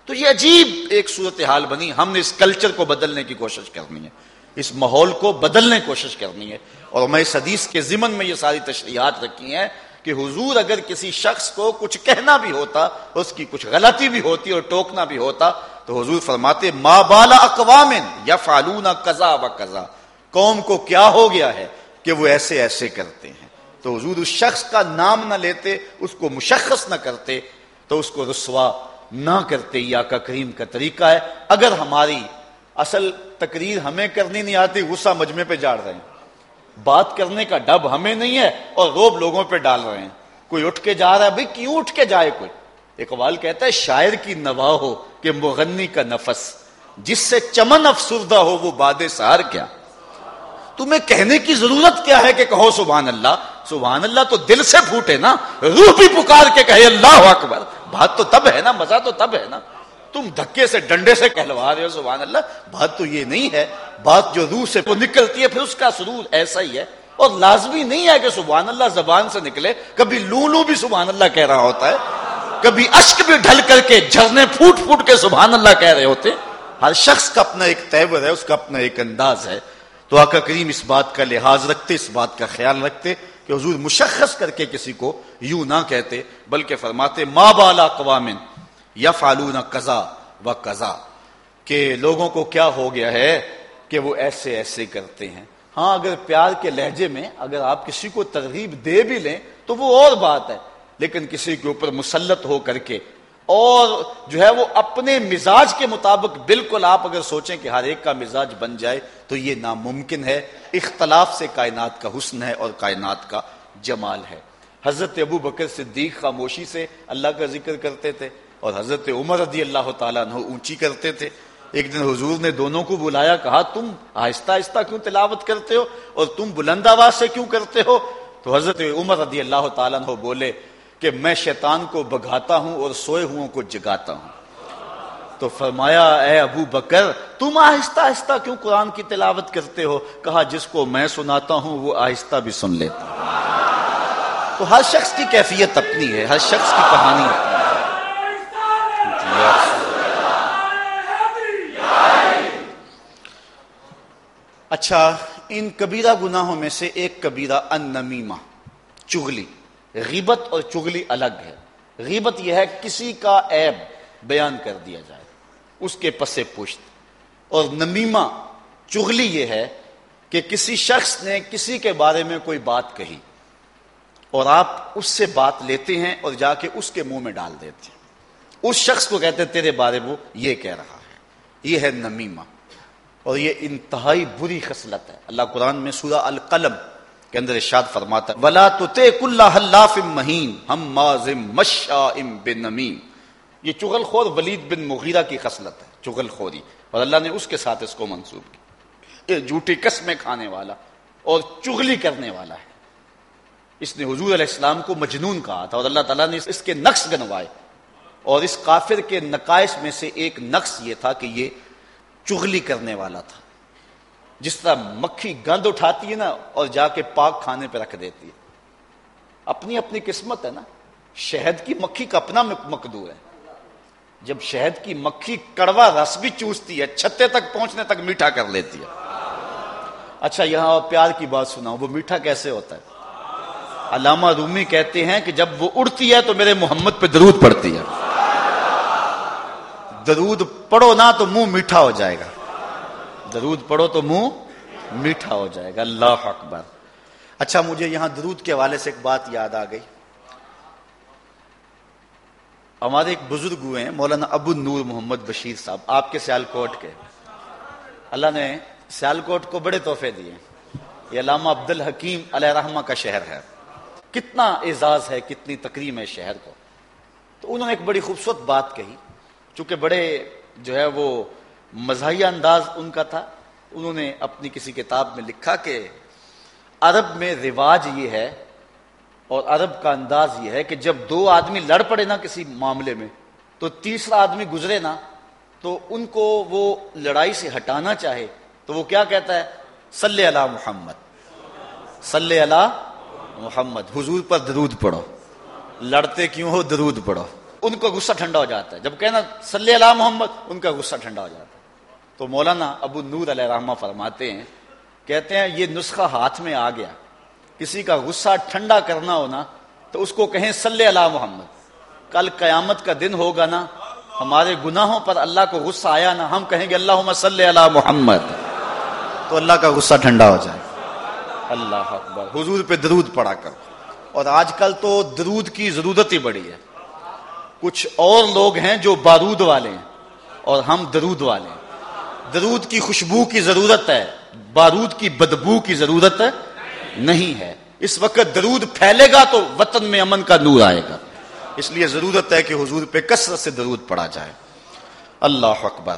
Speaker 2: تو یہ عجیب ایک صورت حال بنی۔ ہم نے اس کلچر کو بدلنے کی کوشش کرنی ہے۔ اس ماحول کو بدلنے کی کوشش کرنی ہے۔ اور میں اس حدیث کے ضمن میں یہ ساری تشریحات رکھی ہیں۔ کہ حضور اگر کسی شخص کو کچھ کہنا بھی ہوتا، اس کی کچھ غلطی بھی ہوتی اور ٹوکنا بھی ہوتا، تو حضور فرماتے، ما بالا اقوام یا فالون قزا و قزا قوم کو کیا ہو گیا ہے کہ وہ ایسے ایسے کرتے ہیں۔ تو حضور اس شخص کا نام نہ لیتے، اس کو مشخص نہ کرتے، تو اس کو رسوا نہ کرتے یا کا کریم کا طریقہ ہے۔ اگر ہماری اصل تقریر ہمیں کرنی نہیں آتی، غصہ مجمے پہ جاڑ رہے ہیں۔ بات کرنے کا ڈب ہمیں نہیں ہے اور روب لوگوں پہ ڈال رہے ہیں۔ کوئی اٹھ کے جا رہا ہے، بھائی کیوں اٹھ کے جائے کوئی؟ اقبال کہتا ہے، شاعر کی نوا ہو کہ مغنی کا نفس، جس سے چمن افسردہ ہو وہ باد سہار کیا؟ تمہیں کہنے کی ضرورت کیا ہے کہ کہو سبحان اللہ؟ سبحان اللہ تو دل سے پھوٹے نا، روح بھی پکار کے کہے اللہ اکبر۔ بات تو تب ہے نا، مزہ تو تب ہے نا۔ تم دھکے سے ڈنڈے سے کہلوا رہے ہو، سبحان اللہ۔ بات تو یہ نہیں ہے۔ بات جو روح سے نکلتی ہے، پھر اس کا سرور ایسا ہی ہے۔ اور لازمی نہیں ہے کہ سبحان اللہ زبان سے نکلے۔ کبھی لو لو بھی سبحان اللہ کہہ رہا ہوتا ہے۔ کبھی اشک بھی ڈھل کر کے جھرنے پھوٹ پھوٹ کے سبحان اللہ کہہ رہے ہوتے۔ ہر شخص کا اپنا ایک تیور ہے، اس کا اپنا ایک انداز ہے۔ تو آقا کریم اس بات کا لحاظ رکھتے، اس بات کا خیال رکھتے کہ حضور مشخص کر کے کسی کو یوں نہ کہتے، بلکہ فرماتے، ما بالا قوامن یا فالون قزا و قزا کہ لوگوں کو کیا ہو گیا ہے کہ وہ ایسے ایسے کرتے ہیں۔ ہاں اگر پیار کے لہجے میں اگر آپ کسی کو ترغیب دے بھی لیں تو وہ اور بات ہے، لیکن کسی کے اوپر مسلط ہو کر کے۔ اور جو ہے وہ اپنے مزاج کے مطابق بالکل آپ اگر سوچیں کہ ہر ایک کا مزاج بن جائے تو یہ ناممکن ہے۔ اختلاف سے کائنات کا حسن ہے اور کائنات کا جمال ہے۔ حضرت ابو بکر صدیق خاموشی سے اللہ کا ذکر کرتے تھے۔ اور حضرت عمر رضی اللہ تعالیٰ عنہ اونچی کرتے تھے۔ ایک دن حضور نے دونوں کو بلایا، کہا، تم آہستہ آہستہ کیوں تلاوت کرتے ہو اور تم بلند آواز سے کیوں کرتے ہو؟ تو حضرت عمر رضی اللہ تعالیٰ عنہ بولے کہ، میں شیطان کو بگاتا ہوں اور سوئے ہوں کو جگاتا ہوں۔ تو فرمایا، اے ابو بکر، تم آہستہ آہستہ کیوں قرآن کی تلاوت کرتے ہو؟ کہا، جس کو میں سناتا ہوں وہ آہستہ بھی سن لیتا تو ہر شخص کی کیفیت اپنی ہے، ہر شخص کی کہانی اپنی اچھا ان کبیرہ گناہوں میں سے ایک کبیرہ ان نمیمہ چگلی غیبت اور چگلی الگ ہے۔ غیبت یہ ہے کسی کا عیب بیان کر دیا جائے، اس کے پسے پشت۔ اور نمیمہ چگلی یہ ہے کہ کسی شخص نے کسی کے بارے میں کوئی بات کہی اور آپ اس سے بات لیتے ہیں اور جا کے اس کے منہ میں ڈال دیتے ہیں۔ اس شخص کو کہتے ہیں، تیرے بارے وہ یہ کہہ رہا ہے۔ یہ ہے نمیمہ۔ اور یہ انتہائی بری خصلت ہے۔ اللہ قرآن میں سورہ القلم کے اندر ارشاد فرماتا ہے، ولا تطیق اللہ حلاف مہین ہم مازم مشاء بن نمیم یہ چغل خور ولید بن مغیرہ کی خصلت ہے چغل خوری اور اللہ نے اس کے ساتھ اس کو منسوب کی یہ جھوٹی قسمیں کھانے والا اور چغلی کرنے والا ہے۔ اس نے حضور علیہ السلام کو مجنون کہا تھا اور اللہ تعالیٰ نے اس کے نقص گنوائے۔ اور اس کافر کے نقائص میں سے ایک نقص یہ تھا کہ یہ چغلی کرنے والا تھا۔ جس طرح مکھی گند اٹھاتی ہے نا اور جا کے پاک کھانے پہ رکھ دیتی ہے۔ اپنی اپنی قسمت ہے نا۔ شہد کی مکھی کا اپنا مقدور ہے۔ جب شہد کی مکھی کڑوا رس بھی چوستی ہے، چھتے تک پہنچنے تک میٹھا کر لیتی ہے۔ اچھا یہاں پیار کی بات سنا وہ میٹھا کیسے ہوتا ہے؟ علامہ رومی کہتے ہیں کہ جب وہ اڑتی ہے تو میرے محمد پہ درود پڑتی ہے۔ درود پڑھو نا تو منہ میٹھا ہو جائے گا۔ درود پڑھو تو منہ میٹھا ہو جائے گا۔ اللہ اکبر۔ اچھا مجھے یہاں درود کے حوالے سے ایک بات یاد آ گئی۔ ہمارے ایک بزرگ ہوئے ہیں، مولانا ابو نور محمد بشیر صاحب، آپ کے سیال کوٹ کے۔ اللہ نے سیال کوٹ کو بڑے تحفے دیے۔ یہ علامہ عبد الحکیم علیہ رحمہ کا شہر ہے۔ کتنا اعزاز ہے، کتنی تکریم ہے شہر کو۔ تو انہوں نے ایک بڑی خوبصورت بات کہی۔ چونکہ بڑے جو ہے وہ مزاحیہ انداز ان کا تھا، انہوں نے اپنی کسی کتاب میں لکھا کہ عرب میں رواج یہ ہے اور عرب کا انداز یہ ہے کہ جب دو آدمی لڑ پڑے نا کسی معاملے میں، تو تیسرا آدمی گزرے نا، تو ان کو وہ لڑائی سے ہٹانا چاہے، تو وہ کیا کہتا ہے؟ صلی اللہ محمد۔ صلی اللہ محمد۔ حضور پر درود پڑھو۔ لڑتے کیوں ہو؟ درود پڑھو۔ ان کا غصہ ٹھنڈا ہو جاتا ہے۔ جب کہنا صلی اللہ محمد، ان کا غصہ ٹھنڈا ہو جاتا ہے۔ تو مولانا ابو نور علیہ رحمہ فرماتے ہیں، کہتے ہیں، یہ نسخہ ہاتھ میں آ گیا۔ کسی کا غصہ ٹھنڈا کرنا ہونا، تو اس کو کہیں صلی اللہ محمد۔ کل قیامت کا دن ہوگا نا، ہمارے گناہوں پر اللہ کو غصہ آیا نا، ہم کہیں گے اللہ صلی اللہ محمد تو اللہ کا غصہ ٹھنڈا ہو جائے۔ اللہ اکبر۔ حضور پہ درود پڑا کر اور آج کل تو درود کی ضرورت ہی بڑی ہے۔ کچھ اور لوگ ہیں جو بارود والے ہیں اور ہم درود والے ہیں۔ درود کی خوشبو کی ضرورت ہے، بارود کی بدبو کی ضرورت ہے نہیں ہے۔ اس وقت درود پھیلے گا تو وطن میں امن کا نور آئے گا۔ اس لیے ضرورت ہے کہ حضور پہ کثرت سے درود پڑا جائے۔ اللہ اکبر۔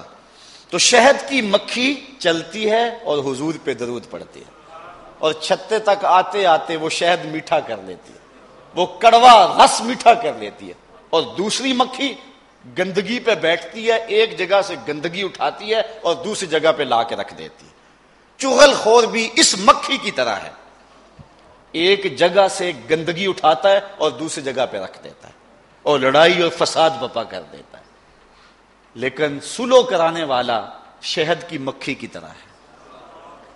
Speaker 2: تو شہد کی مکھی چلتی ہے اور حضور پہ درود پڑتی ہے۔ اور چھتے تک آتے آتے وہ شہد میٹھا کر لیتی ہے۔ وہ کڑوا رس میٹھا کر لیتی ہے۔ اور دوسری مکھی گندگی پہ بیٹھتی ہے، ایک جگہ سے گندگی اٹھاتی ہے اور دوسری جگہ پہ لا کے رکھ دیتی ہے۔ چغل خور بھی اس مکھی کی طرح ہے۔ ایک جگہ سے گندگی اٹھاتا ہے اور دوسری جگہ پہ رکھ دیتا ہے۔ اور لڑائی اور فساد بپا کر دیتا ہے۔ لیکن سلو کرانے والا شہد کی مکھی کی طرح ہے۔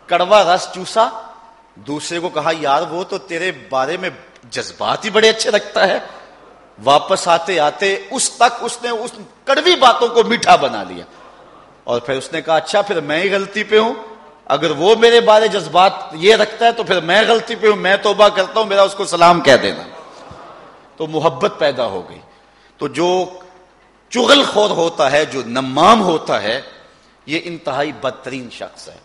Speaker 2: کڑوا رس چوسا، دوسرے کو کہا، یار وہ تو تیرے بارے میں جذبات ہی بڑے اچھے رکھتا ہے۔ واپس آتے آتے اس تک اس نے اس کڑوی باتوں کو میٹھا بنا لیا۔ اور پھر اس نے کہا اچھا پھر میں ہی غلطی پہ ہوں۔ اگر وہ میرے بارے جذبات یہ رکھتا ہے تو پھر میں غلطی پہ ہوں، میں توبہ کرتا ہوں، میرا اس کو سلام کہہ دینا۔ تو محبت پیدا ہو گئی۔ تو جو چغل خور ہوتا ہے، جو نمام ہوتا ہے، یہ انتہائی بدترین شخص ہے۔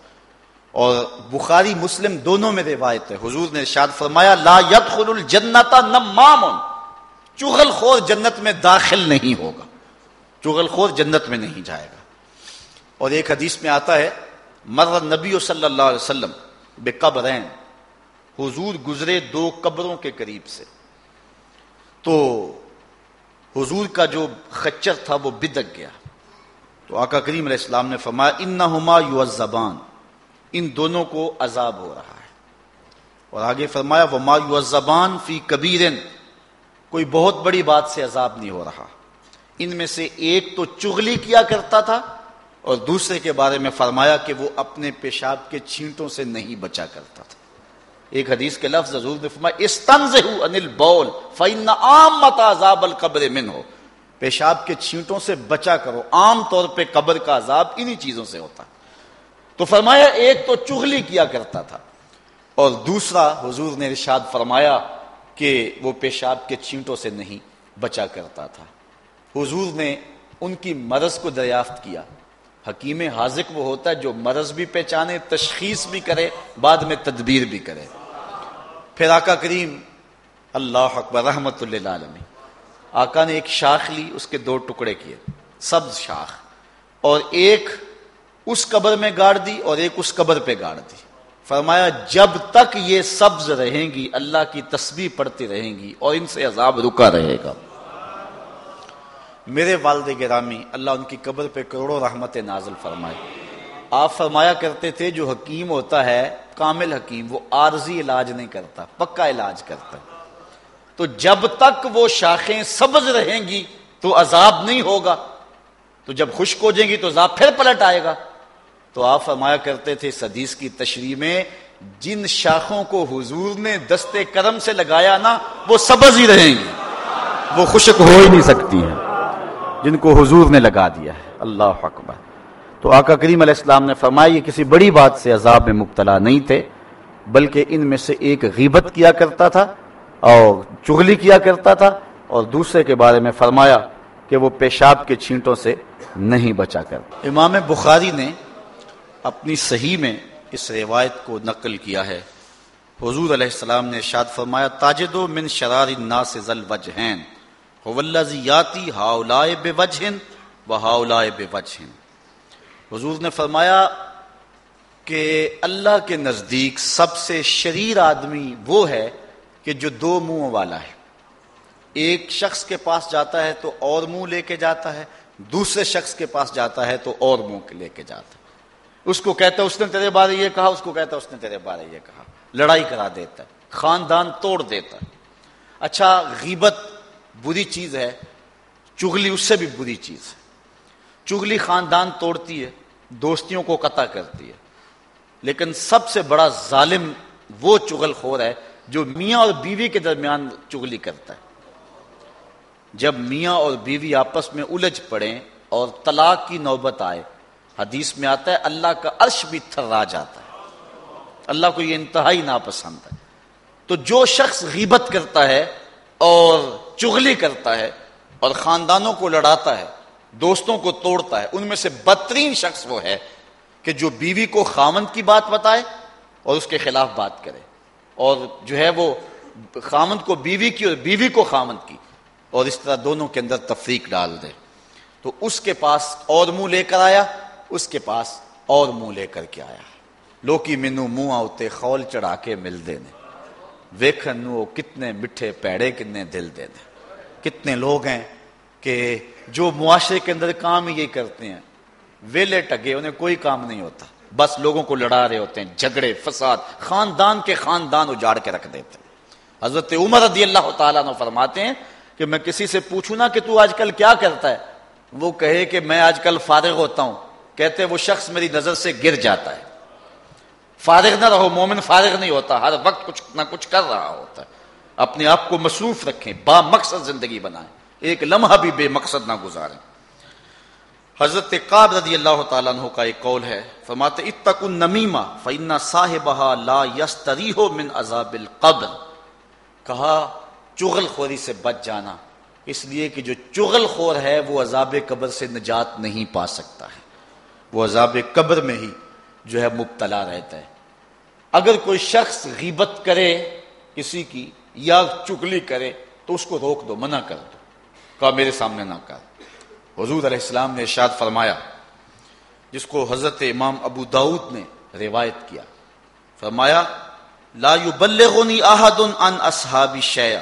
Speaker 2: اور بخاری مسلم دونوں میں روایت ہے۔ حضور نے ارشاد فرمایا، لا يدخل الجنت نمام چغل خور جنت میں داخل نہیں ہوگا۔ چغل خور جنت میں نہیں جائے گا۔ اور ایک حدیث میں آتا ہے، مر نبی صلی اللہ علیہ وسلم بے قبرین، حضور گزرے دو قبروں کے قریب سے۔ تو حضور کا جو خچر تھا، وہ بدک گیا۔ تو آقا کریم علیہ السلام نے فرمایا ان نہ یو زبان ان دونوں کو عذاب ہو رہا ہے۔ اور آگے فرمایا وہ ما یو زبان فی کبیر کوئی بہت بڑی بات سے عذاب نہیں ہو رہا۔ ان میں سے ایک تو چغلی کیا کرتا تھا اور دوسرے کے بارے میں فرمایا کہ وہ اپنے پیشاب کے چھینٹوں سے نہیں بچا کرتا تھا۔ ایک حدیث کے لفظ حضور نے فرمایا انل بول فین عام مت عذاب القبر من ہو پیشاب کے چھینٹوں سے بچا کرو، عام طور پہ قبر کا عذاب انہی چیزوں سے ہوتا۔ تو فرمایا، ایک تو چغلی کیا کرتا تھا۔ اور دوسرا حضور نے ارشاد فرمایا کہ وہ پیشاب کے چھینٹوں سے نہیں بچا کرتا تھا۔ حضور نے ان کی مرض کو دریافت کیا۔ حکیم حاضق وہ ہوتا ہے جو مرض بھی پہچانے، تشخیص بھی کرے، بعد میں تدبیر بھی کرے۔ پھر آقا کریم، اللہ اکبر، رحمت اللہ عالمی آقا نے ایک شاخ لی، اس کے دو ٹکڑے کیے، سبز شاخ، اور ایک اس قبر میں گاڑ دی اور ایک اس قبر پہ گاڑ دی۔ فرمایا، جب تک یہ سبز رہیں گی، اللہ کی تسبیح پڑتی رہیں گی اور ان سے عذاب رکا رہے گا۔ میرے والد گرامی، اللہ ان کی قبر پہ کروڑوں رحمت نازل فرمائے۔ آپ فرمایا کرتے تھے، جو حکیم ہوتا ہے، کامل حکیم، وہ عارضی علاج نہیں کرتا، پکا علاج کرتا۔ تو جب تک وہ شاخیں سبز رہیں گی، تو عذاب نہیں ہوگا۔ تو جب خشک ہو جائیں گی، تو عذاب پھر پلٹ آئے گا۔ تو آپ فرمایا کرتے تھے اس حدیث کی تشریح میں جن شاخوں کو حضور نے دستے کرم سے لگایا نا وہ سبز ہی رہیں گی وہ خشک ہو ہی نہیں سکتی ہیں۔ جن کو حضور نے لگا دیا ہے۔ اللہ اکبر۔ تو آقا کریم علیہ السلام نے فرمایا یہ کسی بڑی بات سے عذاب میں مبتلا نہیں تھے بلکہ ان میں سے ایک غیبت کیا کرتا تھا اور چغلی کیا کرتا تھا اور دوسرے کے بارے میں فرمایا کہ وہ پیشاب کے چھینٹوں سے نہیں بچا کر امام بخاری نے اپنی صحیح میں اس روایت کو نقل کیا ہے۔ حضور علیہ السلام نے شاد فرمایا تاجد و من شرار الناس ذل وجہین۔ والذی یاتی ہاولائے بے وجہن و ہاولائے بے وجہن حضور نے فرمایا کہ اللہ کے نزدیک سب سے شریر آدمی وہ ہے کہ جو دو منہ والا ہے۔ ایک شخص کے پاس جاتا ہے تو اور منہ لے کے جاتا ہے، دوسرے شخص کے پاس جاتا ہے تو اور منہ لے کے جاتا ہے۔ اس کو کہتا ہے، اس نے تیرے بارے یہ کہا، اس کو کہتا ہے، اس نے تیرے بارے یہ کہا۔ لڑائی کرا دیتا ہے، خاندان توڑ دیتا ہے۔ اچھا غیبت بری چیز ہے چگلی اس سے بھی بری چیز ہے۔ چگلی خاندان توڑتی ہے، دوستیوں کو قطع کرتی ہے۔ لیکن سب سے بڑا ظالم وہ چغل خور ہے جو میاں اور بیوی کے درمیان چگلی کرتا ہے۔ جب میاں اور بیوی آپس میں الجھ پڑے اور طلاق کی نوبت آئے حدیث میں آتا ہے، اللہ کا عرش بھی تھرا جاتا ہے۔ اللہ کو یہ انتہائی ناپسند ہے۔ تو جو شخص غیبت کرتا ہے اور چغلی کرتا ہے اور خاندانوں کو لڑاتا ہے، دوستوں کو توڑتا ہے، ان میں سے بدترین شخص وہ ہے کہ جو بیوی کو خامند کی بات بتائے اور اس کے خلاف بات کرے۔ اور جو ہے وہ خامند کو بیوی کی اور بیوی کو خامند کی اور اس طرح دونوں کے اندر تفریق ڈال دے۔ تو اس کے پاس اور منہ لے کر آیا۔ اس کے پاس اور منہ لے کر کے آیا۔ لوکی مینو منہ آتے خول چڑھا کے مل دینے ویکھن نو کتنے مٹھے پیڑے کتنے دل دے کتنے لوگ ہیں کہ جو معاشرے کے اندر کام ہی یہ کرتے ہیں۔ ویلے ٹگے انہیں کوئی کام نہیں ہوتا۔ بس لوگوں کو لڑا رہے ہوتے ہیں، جھگڑے، فساد، خاندان کے خاندان اجاڑ کے رکھ دیتے ہیں۔ حضرت عمر رضی اللہ تعالیٰ نے فرماتے ہیں کہ میں کسی سے پوچھوں نا کہ تو آج کل کیا کرتا ہے؟ وہ کہے کہ میں آج کل فارغ ہوتا ہوں۔ کہتے وہ شخص میری نظر سے گر جاتا ہے۔ فارغ نہ رہو، مومن فارغ نہیں ہوتا، ہر وقت کچھ نہ کچھ کر رہا ہوتا ہے۔ اپنے آپ کو مصروف رکھیں، با مقصد زندگی بنائیں۔ ایک لمحہ بھی بے مقصد نہ گزاریں۔ حضرت قاب رضی اللہ تعالیٰ عنہ کا ایک قول ہے، فرماتے اتق النمیمہ فإن صاحبها لا يستریح من عذاب القبر۔ کہا، چغل خوری سے بچ جانا، اس لیے کہ جو چغل خور ہے، وہ عذاب قبر سے نجات نہیں پا سکتا ہے۔ وہ عذاب قبر میں ہی جو ہے مبتلا رہتا ہے۔ اگر کوئی شخص غیبت کرے، کسی کی یا چگلی کرے، تو اس کو روک دو، منع کر دو۔ کہا، میرے سامنے نہ کر۔ حضور علیہ السلام نے ارشاد فرمایا، جس کو حضرت امام ابو داود نے روایت کیا۔ فرمایا، لا يبلغني احد عن اصحاب شيئا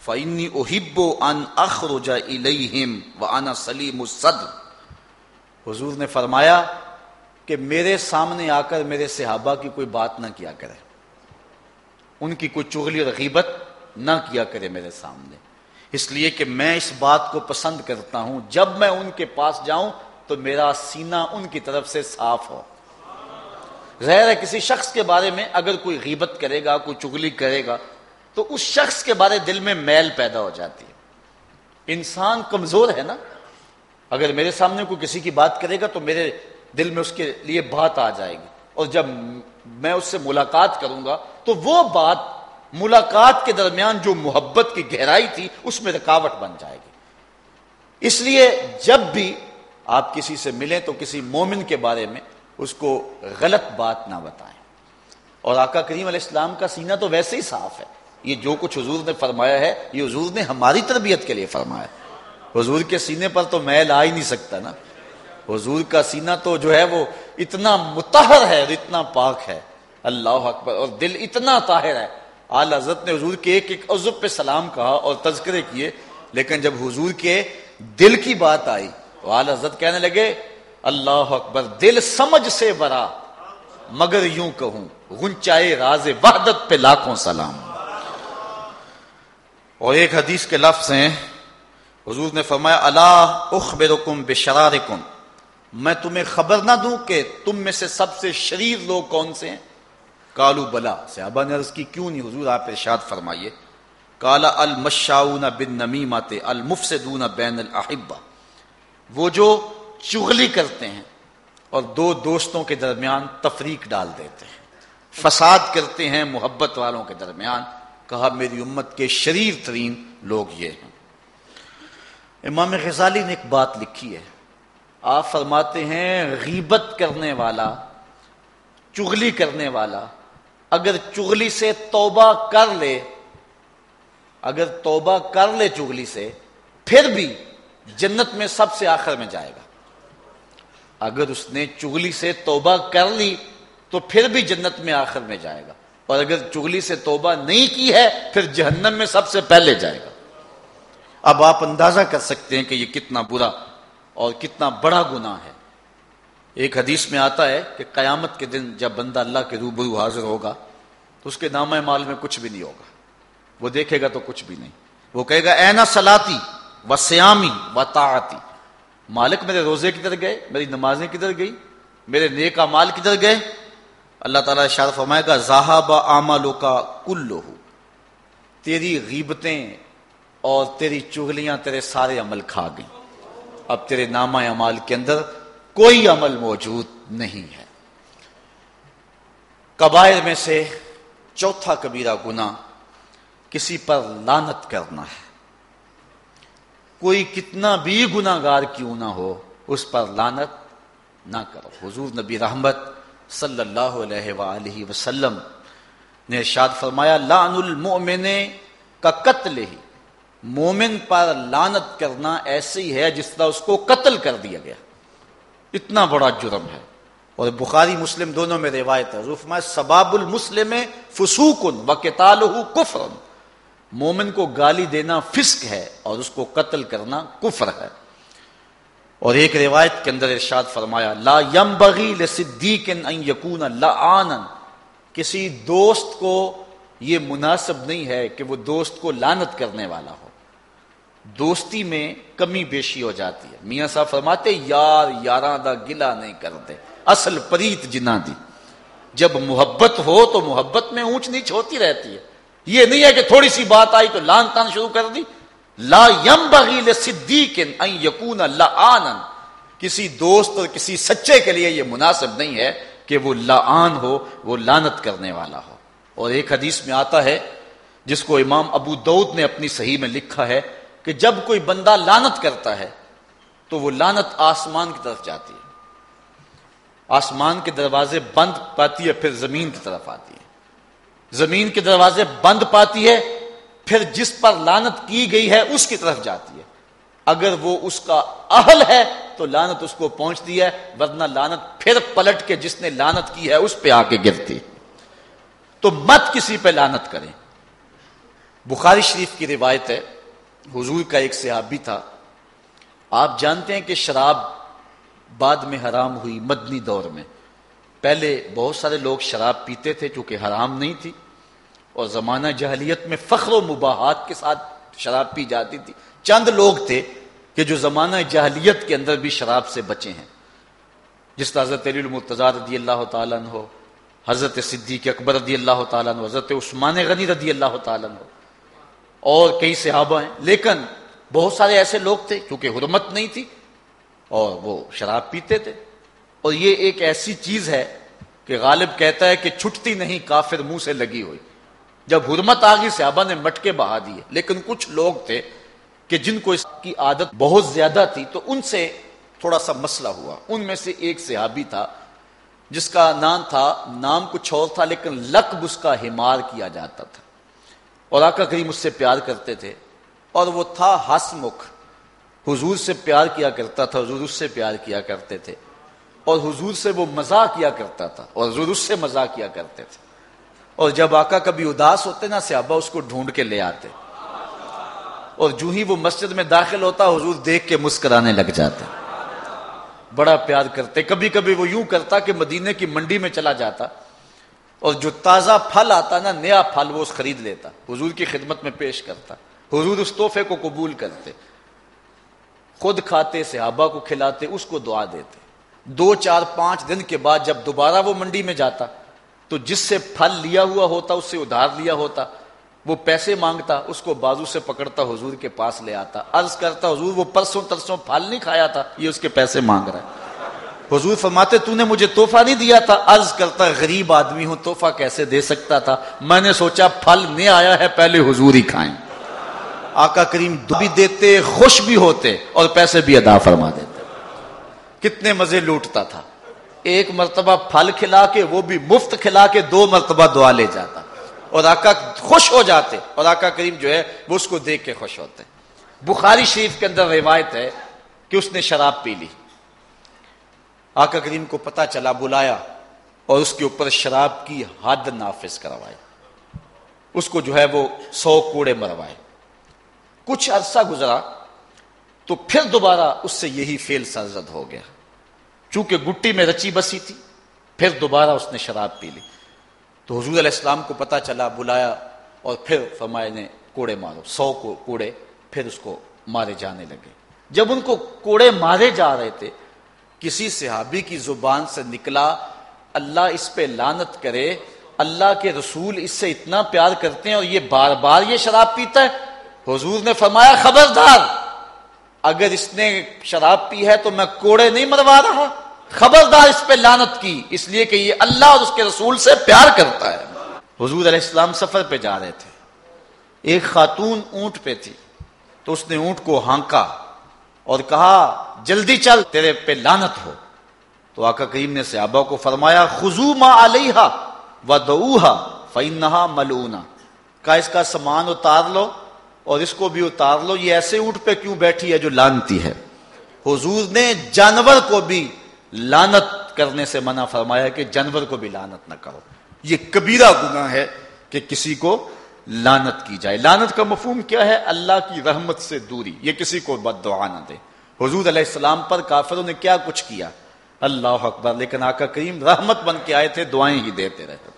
Speaker 2: فاني احب ان اخرج اليهم وانا سليم الصدر۔ حضور نے فرمایا کہ میرے سامنے آ کر میرے صحابہ کی کوئی بات نہ کیا کرے۔ ان کی کوئی چغلی اور غیبت نہ کیا کرے میرے سامنے۔ اس لیے کہ میں اس بات کو پسند کرتا ہوں، جب میں ان کے پاس جاؤں تو میرا سینہ ان کی طرف سے صاف ہو۔ ظاہر ہے کسی شخص کے بارے میں اگر کوئی غیبت کرے گا، کوئی چگلی کرے گا، تو اس شخص کے بارے دل میں میل پیدا ہو جاتی ہے۔ انسان کمزور ہے نا۔ اگر میرے سامنے کوئی کسی کی بات کرے گا تو میرے دل میں اس کے لیے بات آ جائے گی۔ اور جب میں اس سے ملاقات کروں گا تو وہ بات ملاقات کے درمیان جو محبت کی گہرائی تھی اس میں رکاوٹ بن جائے گی۔ اس لیے جب بھی آپ کسی سے ملیں تو کسی مومن کے بارے میں اس کو غلط بات نہ بتائیں۔ اور آقا کریم علیہ السلام کا سینہ تو ویسے ہی صاف ہے۔ یہ جو کچھ حضور نے فرمایا ہے، یہ حضور نے ہماری تربیت کے لیے فرمایا حضور کے سینے پر تو محل آ ہی نہیں سکتا نا۔ حضور کا سینہ تو جو ہے وہ اتنا متحر ہے اور اتنا پاک ہے۔ اللہ اکبر، اور دل اتنا طاہر ہے۔ آل حضرت نے حضور کے ایک ایک عزب پہ سلام کہا اور تذکرے کیے۔ لیکن جب حضور کے دل کی بات آئی تو آل حضرت کہنے لگے، اللہ اکبر، دل سمجھ سے برا مگر یوں کہوں گنچائے راز وحدت پہ لاکھوں سلام۔ اور ایک حدیث کے لفظ ہیں۔ حضور نے فرمایا اللہ اخبرکم بشرارکم میں تمہیں خبر نہ دوں کہ تم میں سے سب سے شریر لوگ کون سے ہیں۔ کالو بلا، صحابہ نے عرض کی، کیوں نہیں حضور، آپ ارشاد فرمائیے کالا المشاؤن بن نمیمات المفسدون بین الاحبہ وہ جو چغلی کرتے ہیں اور دو دوستوں کے درمیان تفریق ڈال دیتے ہیں، فساد کرتے ہیں محبت والوں کے درمیان، کہا، میری امت کے شریر ترین لوگ یہ ہیں امام غزالی نے ایک بات لکھی ہے۔ آپ فرماتے ہیں غیبت کرنے والا، چغلی کرنے والا، اگر چغلی سے توبہ کر لے، اگر توبہ کر لے چگلی سے، پھر بھی جنت میں سب سے آخر میں جائے گا۔ اگر اس نے چگلی سے توبہ کر لی، تو پھر بھی جنت میں آخر میں جائے گا۔ اور اگر چگلی سے توبہ نہیں کی ہے، پھر جہنم میں سب سے پہلے جائے گا۔ اب آپ اندازہ کر سکتے ہیں کہ یہ کتنا برا اور کتنا بڑا گناہ ہے۔ ایک حدیث میں آتا ہے کہ قیامت کے دن جب بندہ اللہ کے روبرو حاضر ہوگا، تو اس کے نام مال میں کچھ بھی نہیں ہوگا۔ وہ دیکھے گا تو کچھ بھی نہیں۔ وہ کہے گا اینا سلاتی و سیامی و طاعتی، مالک میرے روزے کدھر گئے؟ میری نمازیں کدھر گئی میرے نیک مال کدھر گئے؟ اللہ تعالیٰ شاد فرمائے گا زاہب آمالو کا کلو تیری غیبتیں اور تیری چگلیاں تیرے سارے عمل کھا گئیں۔ اب تیرے نامہ امال کے اندر کوئی عمل موجود نہیں ہے۔ قبائل میں سے چوتھا کبیرہ گنا کسی پر لانت کرنا ہے۔ کوئی کتنا بھی گناگار کیوں نہ ہو، اس پر لانت نہ کرو۔ حضور نبی رحمت صلی اللہ علیہ وآلہ وسلم نے ارشاد فرمایا لان المؤمن کا قتل ہی مومن پر لانت کرنا ایسے ہی ہے جس طرح اس کو قتل کر دیا گیا۔ اتنا بڑا جرم ہے۔ اور بخاری مسلم دونوں میں روایت ہے۔ رفما سباب المسلم فسوکن و کتال کفر مومن کو گالی دینا فسق ہے اور اس کو قتل کرنا کفر ہے۔ اور ایک روایت کے اندر ارشاد فرمایا، لا یم بغی صدیق یقون لا کسی دوست کو یہ مناسب نہیں ہے کہ وہ دوست کو لانت کرنے والا ہو۔ دوستی میں کمی بیشی ہو جاتی ہے۔ میاں صاحب فرماتے یار یاراں دا گلا نہیں کرتے۔ اصل پریت جنا دی۔ جب محبت ہو تو محبت میں اونچ نیچ ہوتی رہتی ہے۔ یہ نہیں ہے کہ تھوڑی سی بات آئی تو لان تان شروع کر دی۔ لا یم بغیل صدیق یقون اللہ کسی دوست اور کسی سچے کے لیے یہ مناسب نہیں ہے کہ وہ لعان ہو، وہ لانت کرنے والا ہو۔ اور ایک حدیث میں آتا ہے، جس کو امام ابو دود نے اپنی صحیح میں لکھا ہے کہ جب کوئی بندہ لانت کرتا ہے تو وہ لانت آسمان کی طرف جاتی ہے۔ آسمان کے دروازے بند پاتی ہے، پھر زمین کی طرف آتی ہے۔ زمین کے دروازے بند پاتی ہے، پھر جس پر لانت کی گئی ہے، اس کی طرف جاتی ہے۔ اگر وہ اس کا اہل ہے تو لانت اس کو پہنچتی ہے، ورنہ لانت پھر پلٹ کے جس نے لانت کی ہے، اس پہ آ کے گرتی تو مت کسی پہ لانت کریں۔ بخاری شریف کی روایت ہے حضور کا ایک صحابی تھا۔ آپ جانتے ہیں کہ شراب بعد میں حرام ہوئی مدنی دور میں۔ پہلے بہت سارے لوگ شراب پیتے تھے چونکہ حرام نہیں تھی۔ اور زمانہ جہلیت میں فخر و مباحات کے ساتھ شراب پی جاتی تھی۔ چند لوگ تھے کہ جو زمانہ جہلیت کے اندر بھی شراب سے بچے ہیں۔ جس طرح حضرت علی المرتضی رضی اللہ تعالیٰ عنہ، حضرت صدیق اکبر رضی اللہ تعالیٰ عنہ، حضرت عثمان غنی رضی اللہ تعالیٰ عنہ اور کئی صحابہ ہیں۔ لیکن بہت سارے ایسے لوگ تھے کیونکہ حرمت نہیں تھی اور وہ شراب پیتے تھے۔ اور یہ ایک ایسی چیز ہے کہ غالب کہتا ہے کہ چھٹتی نہیں، کافر منہ سے لگی ہوئی۔ جب حرمت آ گئی، صحابہ نے مٹکے بہا دیے۔ لیکن کچھ لوگ تھے کہ جن کو اس کی عادت بہت زیادہ تھی، تو ان سے تھوڑا سا مسئلہ ہوا۔ ان میں سے ایک صحابی تھا، جس کا نام تھا، نام کچھ اور تھا، لیکن لقب اس کا ہمار کیا جاتا تھا۔ اور آقا کریم اس سے پیار کرتے تھے اور وہ تھا ہس مکھ۔ حضور سے پیار کیا کرتا تھا، حضور اس سے پیار کیا کرتے تھے۔ اور حضور سے وہ مزاح کیا کرتا تھا، اور حضور اس سے مزاح کیا کرتے تھے۔ اور جب آقا کبھی اداس ہوتے نا، صحابہ اس کو ڈھونڈ کے لے آتے۔ اور جو ہی وہ مسجد میں داخل ہوتا، حضور دیکھ کے مسکرانے لگ جاتے۔ بڑا پیار کرتے۔ کبھی کبھی وہ یوں کرتا کہ مدینے کی منڈی میں چلا جاتا۔ اور جو تازہ پھل آتا نا، نیا پھل وہ اس خرید لیتا، حضور کی خدمت میں پیش کرتا۔ حضور اس تحفے کو قبول کرتے، خود کھاتے، صحابہ کو کھلاتے، اس کو دعا دیتے۔ دو، چار، پانچ دن کے بعد جب دوبارہ وہ منڈی میں جاتا، تو جس سے پھل لیا ہوا ہوتا، اس سے ادھار لیا ہوتا، وہ پیسے مانگتا، اس کو بازو سے پکڑتا، حضور کے پاس لے آتا۔ عرض کرتا، حضور وہ پرسوں ترسوں پھل نہیں کھایا تھا، یہ اس کے پیسے مانگ رہا ہے۔ حضور فرماتے، تو نے مجھے توحفہ نہیں دیا تھا، عرض کرتا، غریب آدمی ہوں توحفہ کیسے دے سکتا تھا؟ میں نے سوچا، پھل نہیں آیا ہے، پہلے حضور ہی کھائیں۔ آقا کریم بھی دیتے، خوش بھی ہوتے اور پیسے بھی ادا فرما دیتے۔ کتنے مزے لوٹتا تھا۔ ایک مرتبہ پھل کھلا کے، وہ بھی مفت کھلا کے، دو مرتبہ دعا لے جاتا۔ اور آقا خوش ہو جاتے، اور آقا کریم جو ہے، وہ اس کو دیکھ کے خوش ہوتے۔ بخاری شریف کے اندر روایت ہے کہ اس نے شراب پی لی۔ آقا کریم کو پتا چلا، بلایا اور اس کے اوپر شراب کی حد نافذ کروائی۔ اس کو جو ہے وہ سو کوڑے مروائے کچھ عرصہ گزرا تو پھر دوبارہ اس سے یہی فیل سرزد ہو گیا۔ چونکہ گٹی میں رچی بسی تھی، پھر دوبارہ اس نے شراب پی لی۔ تو حضور علیہ السلام کو پتا چلا، بلایا اور پھر فرمائے نے کوڑے مارو۔ سو کو کوڑے پھر اس کو مارے جانے لگے۔ جب ان کو کوڑے مارے جا رہے تھے کسی صحابی کی زبان سے نکلا، اللہ اس پہ لانت کرے، اللہ کے رسول اس سے اتنا پیار کرتے ہیں اور یہ بار بار یہ شراب پیتا ہے۔ حضور نے فرمایا، خبردار، اگر اس نے شراب پی ہے تو میں کوڑے نہیں مروا رہا۔ خبردار، اس پہ لانت کی، اس لیے کہ یہ اللہ اور اس کے رسول سے پیار کرتا ہے۔ حضور علیہ السلام سفر پہ جا رہے تھے۔ ایک خاتون اونٹ پہ تھی، تو اس نے اونٹ کو ہانکا۔ اور کہا، جلدی چل، تیرے پہ لانت ہو۔ تو آقا کریم نے صحابہ کو فرمایا خزو ما علیہ و دوہا فینہا ملونا۔ کا اس کا سامان اتار لو اور اس کو بھی اتار لو، یہ ایسے اونٹ پہ کیوں بیٹھی ہے جو لانتی ہے؟ حضور نے جانور کو بھی لانت کرنے سے منع فرمایا کہ جانور کو بھی لانت نہ کرو۔ یہ کبیرہ گناہ ہے کہ کسی کو لانت کی جائے۔ لانت کا مفہوم کیا ہے؟ اللہ کی رحمت سے دوری۔ یہ کسی کو بد دعا نہ دے۔ حضور علیہ السلام پر کافروں نے کیا کچھ کیا؟ اللہ اکبر۔ لیکن آقا کریم رحمت بن کے آئے تھے، دعائیں ہی دیتے رہتے۔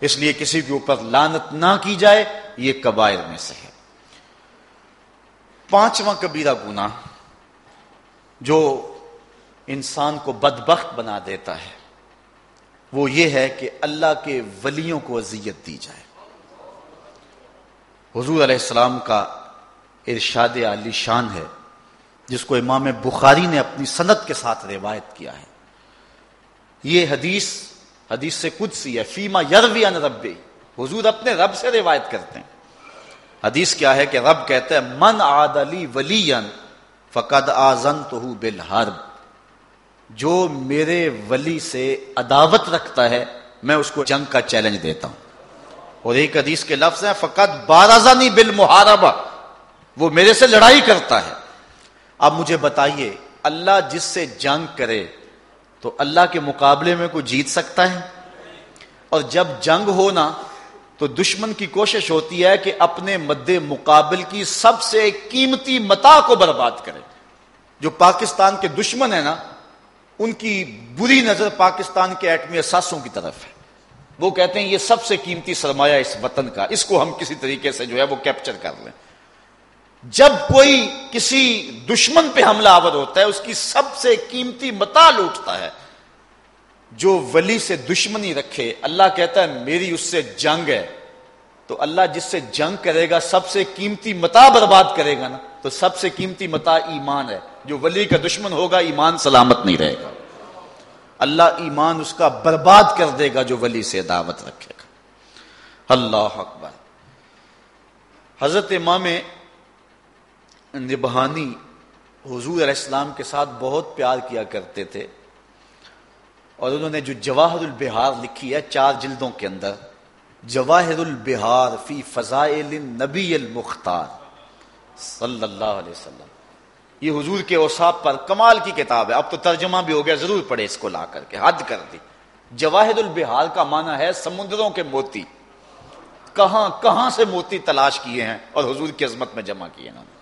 Speaker 2: اس لیے کسی کے اوپر لانت نہ کی جائے، یہ کبائر میں سے ہے۔ پانچواں کبیرہ گنا جو انسان کو بدبخت بنا دیتا ہے، وہ یہ ہے کہ اللہ کے ولیوں کو اذیت دی جائے۔ حضور علیہ السلام کا ارشاد علی شان ہے، جس کو امام بخاری نے اپنی صنعت کے ساتھ روایت کیا ہے۔ یہ حدیث حدیث سے کچھ سی ہے، فیما یروی ان رب حضور اپنے رب سے روایت کرتے ہیں۔ حدیث کیا ہے کہ رب کہتے ہیں من علی ولی فقد آزن تو بالحرب۔ جو میرے ولی سے عداوت رکھتا ہے، میں اس کو جنگ کا چیلنج دیتا ہوں۔ اور ایک حدیث کے لفظ ہیں فقط بارازانی بل وہ میرے سے لڑائی کرتا ہے۔ اب مجھے بتائیے، اللہ جس سے جنگ کرے، تو اللہ کے مقابلے میں کوئی جیت سکتا ہے؟ اور جب جنگ ہونا تو دشمن کی کوشش ہوتی ہے کہ اپنے مد مقابل کی سب سے قیمتی متا کو برباد کرے۔ جو پاکستان کے دشمن ہے نا، ان کی بری نظر پاکستان کے ایٹمی اثاثوں کی طرف ہے۔ وہ کہتے ہیں یہ سب سے قیمتی سرمایہ اس وطن کا، اس کو ہم کسی طریقے سے جو ہے وہ کیپچر کر لیں جب کوئی کسی دشمن پہ حملہ آور ہوتا ہے، اس کی سب سے قیمتی متا لوٹتا ہے۔ جو ولی سے دشمنی رکھے، اللہ کہتا ہے میری اس سے جنگ ہے۔ تو اللہ جس سے جنگ کرے گا، سب سے قیمتی متا برباد کرے گا نا، تو سب سے قیمتی متا ایمان ہے۔ جو ولی کا دشمن ہوگا، ایمان سلامت نہیں رہے گا۔ اللہ ایمان اس کا برباد کر دے گا جو ولی سے دعوت رکھے گا۔ اللہ اکبر۔ حضرت امام نبہانی حضور علیہ السلام کے ساتھ بہت پیار کیا کرتے تھے۔ اور انہوں نے جو جواہر البہار لکھی ہے چار جلدوں کے اندر، جواہر البہار فی فضائل نبی المختار، صلی اللہ علیہ وسلم۔ یہ حضور کے اوساف پر کمال کی کتاب ہے۔ اب تو ترجمہ بھی ہو گیا، ضرور پڑھے اس کو لا کر کے۔ حد کر دی۔ جواہر البہار کا معنی ہے سمندروں کے موتی۔ کہاں کہاں سے موتی تلاش کیے ہیں اور حضور کی عظمت میں جمع کیے انہوں نے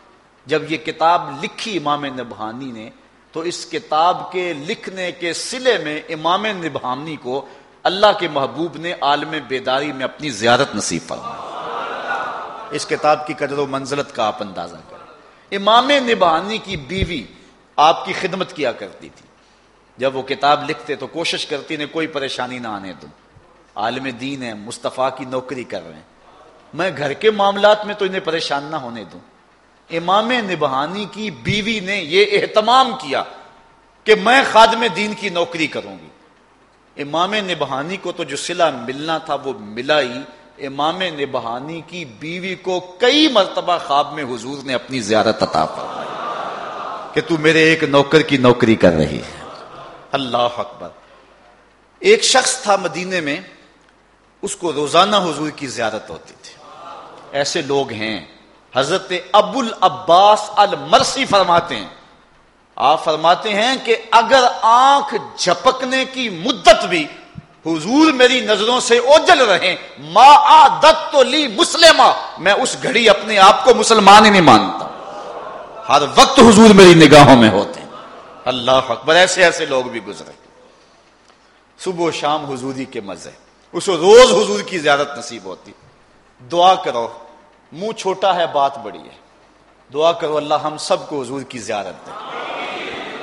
Speaker 2: جب یہ کتاب لکھی امام نبھانی نے، تو اس کتاب کے لکھنے کے سلے میں امام نبھانی کو اللہ کے محبوب نے عالم بیداری میں اپنی زیارت نصیب فرمایا اس کتاب کی قدر و منزلت کا آپ اندازہ کریں۔ امام نبھانی کی بیوی آپ کی خدمت کیا کرتی تھی۔ جب وہ کتاب لکھتے تو کوشش کرتی نے کوئی پریشانی نہ آنے دوں عالم دین ہے، مصطفیٰ کی نوکری کر رہے ہیں۔ میں گھر کے معاملات میں تو انہیں پریشان نہ ہونے دوں۔ امام نبہانی کی بیوی نے یہ اہتمام کیا کہ میں خادم دین کی نوکری کروں گی۔ امام نبہانی کو تو جو سلا ملنا تھا وہ ملا ہی۔ امام نبہانی کی بیوی کو کئی مرتبہ خواب میں حضور نے اپنی زیارت عطا فرمائی کہ تو میرے ایک نوکر کی نوکری کر رہی ہے۔ اللہ اکبر۔ ایک شخص تھا مدینے میں، اس کو روزانہ حضور کی زیارت ہوتی تھی۔ ایسے لوگ ہیں، حضرت ابو العباس المرسی فرماتے ہیں۔ آپ فرماتے ہیں کہ اگر آنکھ جھپکنے کی مدت بھی حضور میری نظروں سے اوجل رہے ما عادت تو لی مسلمہ۔ میں اس گھڑی اپنے آپ کو مسلمان ہی نہیں مانتا۔ ہر وقت حضور میری نگاہوں میں ہوتے ہیں۔ اللہ اکبر، ایسے ایسے لوگ بھی گزرے۔ صبح و شام حضوری کے مزے۔ اس کو روز حضور کی زیادت نصیب ہوتی۔ دعا کرو۔ منہ چھوٹا ہے، بات بڑی ہے۔ دعا کرو، اللہ ہم سب کو حضور کی زیارت دے۔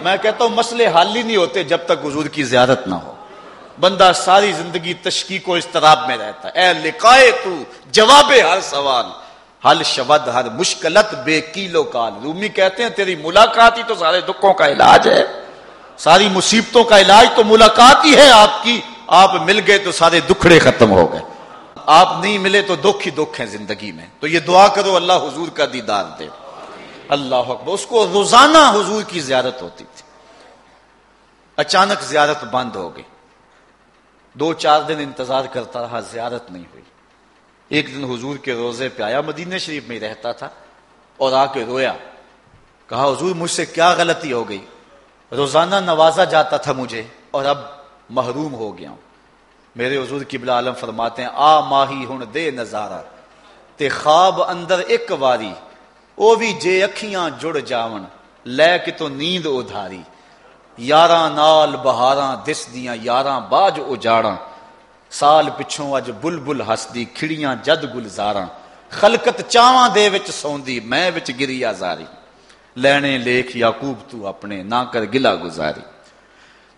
Speaker 2: میں کہتا ہوں، مسئلے حل ہی نہیں ہوتے جب تک حضور کی زیارت نہ ہو۔ بندہ ساری زندگی تشکیق و استراب میں رہتا ہے۔ اے لکھائے تو جواب ہر سوال۔ حل شبد ہر مشکلت بے کیلو کال۔ رومی کہتے ہیں، تیری ملاقات ہی تو سارے دکھوں کا علاج ہے۔ ساری مصیبتوں کا علاج تو ملاقات ہی ہے۔ آپ کی آپ مل گئے تو سارے دکھڑے ختم ہو گئے۔ آپ نہیں ملے تو دکھ ہی دکھ ہیں زندگی میں۔ تو یہ دعا کرو، اللہ حضور کا دیدار دے۔ اللہ اکبر۔ اس کو روزانہ حضور کی زیارت ہوتی تھی۔ اچانک زیارت بند ہو گئی۔ دو چار دن انتظار کرتا رہا، زیارت نہیں ہوئی۔ ایک دن حضور کے روزے پہ آیا، مدینہ شریف میں رہتا تھا اور آ کے رویا۔ کہا، حضور، مجھ سے کیا غلطی ہو گئی؟ روزانہ نوازا جاتا تھا مجھے اور اب محروم ہو گیا ہوں۔ میرے حضور کی بلا عالم فرماتے ہیں، آ ماہی ہن، دے نظارہ۔ تے خواب اندر ایک واری، او بھی جے اکھیاں جڑ جاون، لے کے تو نیند ادھاری یاراں نال بہاراں دس دیاں یاراں باج اجاڑاں۔ سال پچھوں اج بل بل ہسدی کھڑیاں جد گلزاراں۔ خلقت چاواں دے وچ سوندی، میں وچ گری آزاری لینے لیکھ یعقوب، تو اپنے نہ کر گلا گزاری۔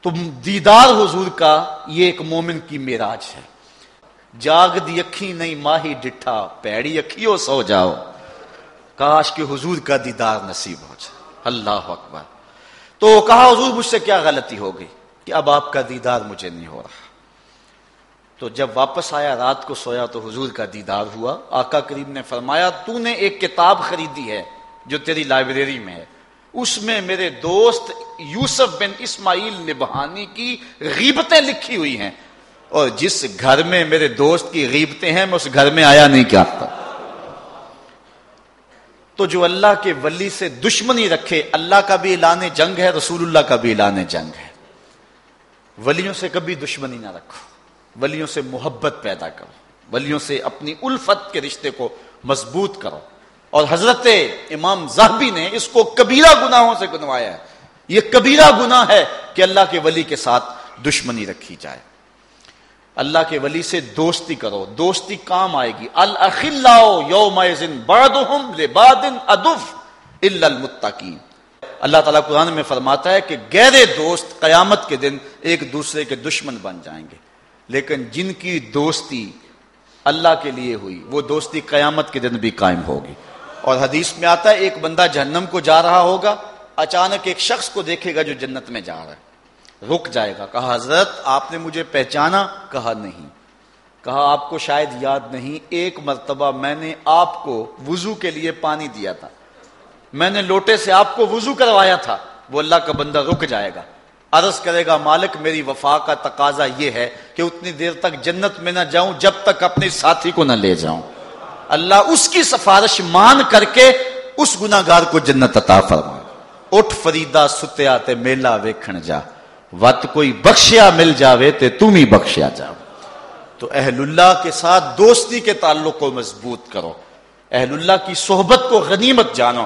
Speaker 2: تو دیدار حضور کا یہ ایک مومن کی میراج ہے۔ جاگ دی اکھی نہیں، ماہی ڈٹھا، پیڑی اکھیوں سو جاؤ۔ کاش کہ حضور کا دیدار نصیب ہو جائے۔ اللہ اکبر۔ تو کہا، حضور، مجھ سے کیا غلطی ہو گئی کہ اب آپ کا دیدار مجھے نہیں ہو رہا؟ تو جب واپس آیا، رات کو سویا تو حضور کا دیدار ہوا۔ آقا کریم نے فرمایا، تو نے ایک کتاب خریدی ہے جو تیری لائبریری میں ہے۔ اس میں میرے دوست یوسف بن اسماعیل نبہانی کی غیبتیں لکھی ہوئی ہیں۔ اور جس گھر میں میرے دوست کی غیبتیں ہیں، میں اس گھر میں آیا نہیں کیا۔ تو جو اللہ کے ولی سے دشمنی رکھے، اللہ کا بھی اعلان جنگ ہے، رسول اللہ کا بھی اعلان جنگ ہے۔ ولیوں سے کبھی دشمنی نہ رکھو، ولیوں سے محبت پیدا کرو، ولیوں سے اپنی الفت کے رشتے کو مضبوط کرو۔ اور حضرت امام زہبی نے اس کو کبیرہ گناہوں سے گنوایا ہے۔ یہ کبیرہ گناہ ہے کہ اللہ کے ولی کے ساتھ دشمنی رکھی جائے۔ اللہ کے ولی سے دوستی کرو، دوستی کام آئے گی۔ یوم ادف المتقین۔ اللہ تعالیٰ قرآن میں فرماتا ہے کہ گہرے دوست قیامت کے دن ایک دوسرے کے دشمن بن جائیں گے۔ لیکن جن کی دوستی اللہ کے لیے ہوئی، وہ دوستی قیامت کے دن بھی قائم ہوگی۔ اور حدیث میں آتا ہے، ایک بندہ جہنم کو جا رہا ہوگا، اچانک ایک شخص کو دیکھے گا جو جنت میں جا رہا ہے۔ رک جائے گا۔ کہا، حضرت، آپ نے مجھے پہچانا؟ کہا، نہیں۔ کہا، آپ کو شاید یاد نہیں، ایک مرتبہ میں نے آپ کو وضو کے لیے پانی دیا تھا۔ میں نے لوٹے سے آپ کو وضو کروایا تھا۔ وہ اللہ کا بندہ رک جائے گا۔ عرض کرے گا، مالک، میری وفا کا تقاضا یہ ہے کہ اتنی دیر تک جنت میں نہ جاؤں، جب تک اپنے ساتھی کو نہ لے جاؤں۔ اللہ اس کی سفارش مان کر کے اس گناگار کو جنت عطا فرما اٹھ فریدا ستیا تے میلا ویکھن جا۔ وت کوئی بخشیا مل جاوے تے تم ہی بخشیا جا تو اہل اللہ کے ساتھ دوستی کے تعلق کو مضبوط کرو۔ اہل اللہ کی صحبت کو غنیمت جانو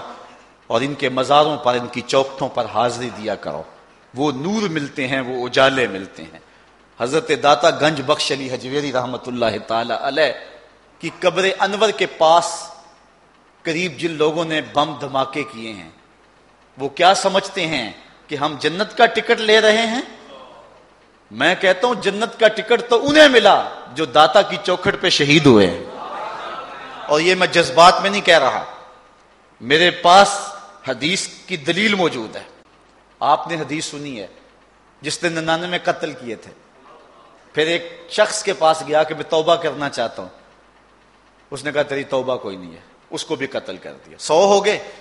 Speaker 2: اور ان کے مزاروں پر، ان کی چوکٹوں پر حاضری دیا کرو۔ وہ نور ملتے ہیں، وہ اجالے ملتے ہیں۔ حضرت داتا گنج بخش علی حجویری رحمت اللہ تعالی علیہ کہ قبر انور کے پاس قریب جن لوگوں نے بم دھماکے کیے ہیں، وہ کیا سمجھتے ہیں؟ کہ ہم جنت کا ٹکٹ لے رہے ہیں؟ میں کہتا ہوں جنت کا ٹکٹ تو انہیں ملا جو داتا کی چوکھٹ پہ شہید ہوئے ہیں۔ اور یہ میں جذبات میں نہیں کہہ رہا۔ میرے پاس حدیث کی دلیل موجود ہے۔ آپ نے حدیث سنی ہے، جس نے ننانوے میں قتل کیے تھے۔ پھر ایک شخص کے پاس گیا کہ میں توبہ کرنا چاہتا ہوں۔ اس نے کہا، تیری توبہ کوئی نہیں ہے، اس کو بھی قتل کر دیا۔ سو ہو گئے۔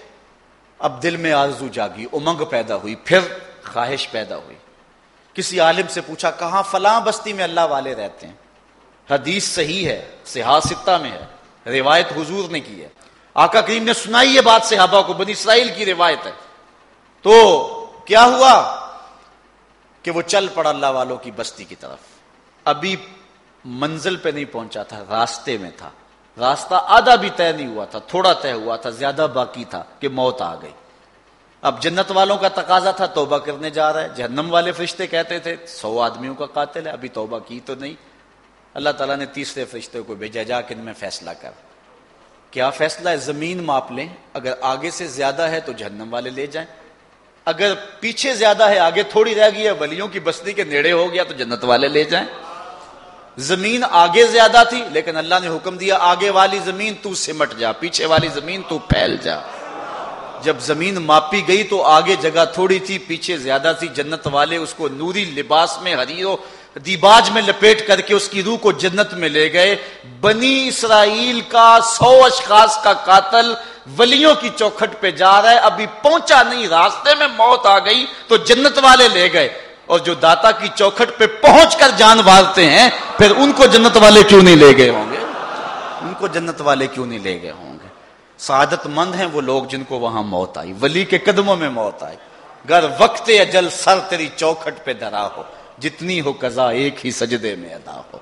Speaker 2: اب دل میں آرزو جاگی، امنگ پیدا ہوئی، پھر خواہش پیدا ہوئی۔ کسی عالم سے پوچھا، کہاں فلاں بستی میں اللہ والے رہتے ہیں؟ حدیث صحیح ہے سیاستہ میں ہے، روایت حضور نے کی ہے۔ آقا کریم نے سنائی یہ بات صحابہ کو، بنی اسرائیل کی روایت ہے۔ تو کیا ہوا کہ وہ چل پڑا اللہ والوں کی بستی کی طرف؟ ابھی منزل پہ نہیں پہنچا تھا، راستے میں تھا۔ راستہ آدھا بھی طے نہیں ہوا تھا، تھوڑا طے ہوا تھا، زیادہ باقی تھا کہ موت آ گئی۔ اب جنت والوں کا تقاضا تھا، توبہ کرنے جا رہا ہے جہنم والے فرشتے کہتے تھے، سو آدمیوں کا قاتل ہے، ابھی توبہ کی تو نہیں۔ اللہ تعالیٰ نے تیسرے فرشتے کو بھیجا، جا کے ان میں فیصلہ کر۔ کیا فیصلہ ہے؟ زمین ماپ لیں۔ اگر آگے سے زیادہ ہے تو جہنم والے لے جائیں۔ اگر پیچھے زیادہ ہے، آگے تھوڑی رہ گئی ہے، ولیوں کی بستی کے نیڑے ہو گیا تو جنت والے لے جائیں۔ زمین آگے زیادہ تھی، لیکن اللہ نے حکم دیا، آگے والی زمین تو سمٹ جا، پیچھے والی زمین تو پھیل جا۔ جب زمین ماپی گئی تو آگے جگہ تھوڑی تھی، پیچھے زیادہ تھی۔ جنت والے اس کو نوری لباس میں ہریو دیباج میں لپیٹ کر کے اس کی روح کو جنت میں لے گئے۔ بنی اسرائیل کا سو اشخاص کا قاتل ولیوں کی چوکھٹ پہ جا رہا ہے۔ ابھی پہنچا نہیں، راستے میں موت آ گئی تو جنت والے لے گئے۔ اور جو داتا کی چوکھٹ پہ پہنچ کر جان مارتے ہیں، پھر ان کو جنت والے کیوں نہیں لے گئے ہوں گے؟ ان کو جنت والے کیوں نہیں لے گئے ہوں گے؟ سعادت مند ہیں وہ لوگ جن کو وہاں موت آئی، ولی کے قدموں میں موت آئی۔ گر وقت اجل سر تیری چوکھٹ پہ دھرا ہو، جتنی ہو قضا ایک ہی سجدے میں ادا ہو۔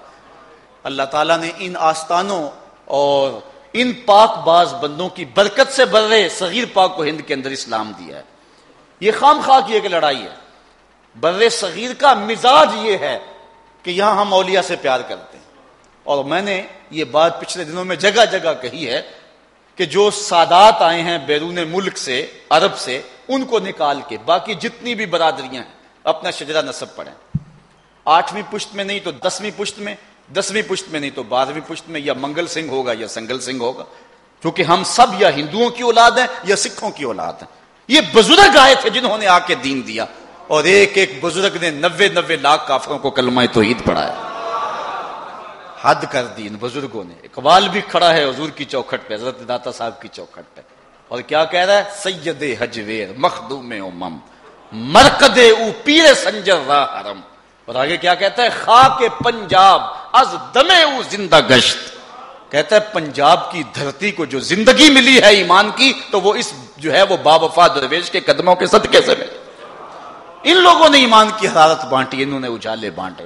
Speaker 2: اللہ تعالیٰ نے ان آستانوں اور ان پاک باز بندوں کی برکت سے برے صغیر پاک کو ہند کے اندر اسلام دیا ہے۔ یہ خام خواہ کی ایک لڑائی ہے۔ بر صغیر کا مزاج یہ ہے کہ یہاں ہم اولیاء سے پیار کرتے ہیں۔ اور میں نے یہ بات پچھلے دنوں میں جگہ جگہ کہی ہے کہ جو سادات آئے ہیں بیرون ملک سے، عرب سے، ان کو نکال کے، باقی جتنی بھی برادریاں ہیں، اپنا شجرا نصب پڑھیں۔ آٹھویں پشت میں نہیں تو دسویں پشت میں، دسویں پشت میں نہیں تو بارہویں پشت میں، یا منگل سنگھ ہوگا یا سنگل سنگھ ہوگا۔ کیونکہ ہم سب یا ہندوؤں کی اولاد ہیں یا سکھوں کی اولاد ہیں۔ یہ بزرگ آئے تھے جنہوں نے آ کے دین دیا۔ اور ایک ایک بزرگ نے نوے نوے لاکھ کافروں کو کلمہ توحید پڑھایا۔ حد کر دی ان بزرگوں نے۔ اقبال بھی کھڑا ہے حضور کی چوکھٹ پہ، حضرت داتا صاحب کی چوکھٹ پہ۔ اور کیا کہہ رہا ہے؟ سید حجویر، مخدوم امم، مرکد او پیر سنجر را حرم۔ اور آگے کیا کہتا ہے؟ خاک پنجاب، از دمے او زندہ گشت۔ کہتا ہے، پنجاب کی دھرتی کو جو زندگی ملی ہے ایمان کی، تو وہ اس جو ہے وہ بابفا درویش کے قدموں کے صدقے سے ملی۔ ان لوگوں نے ایمان کی حرارت بانٹی، انہوں نے اجالے بانٹے۔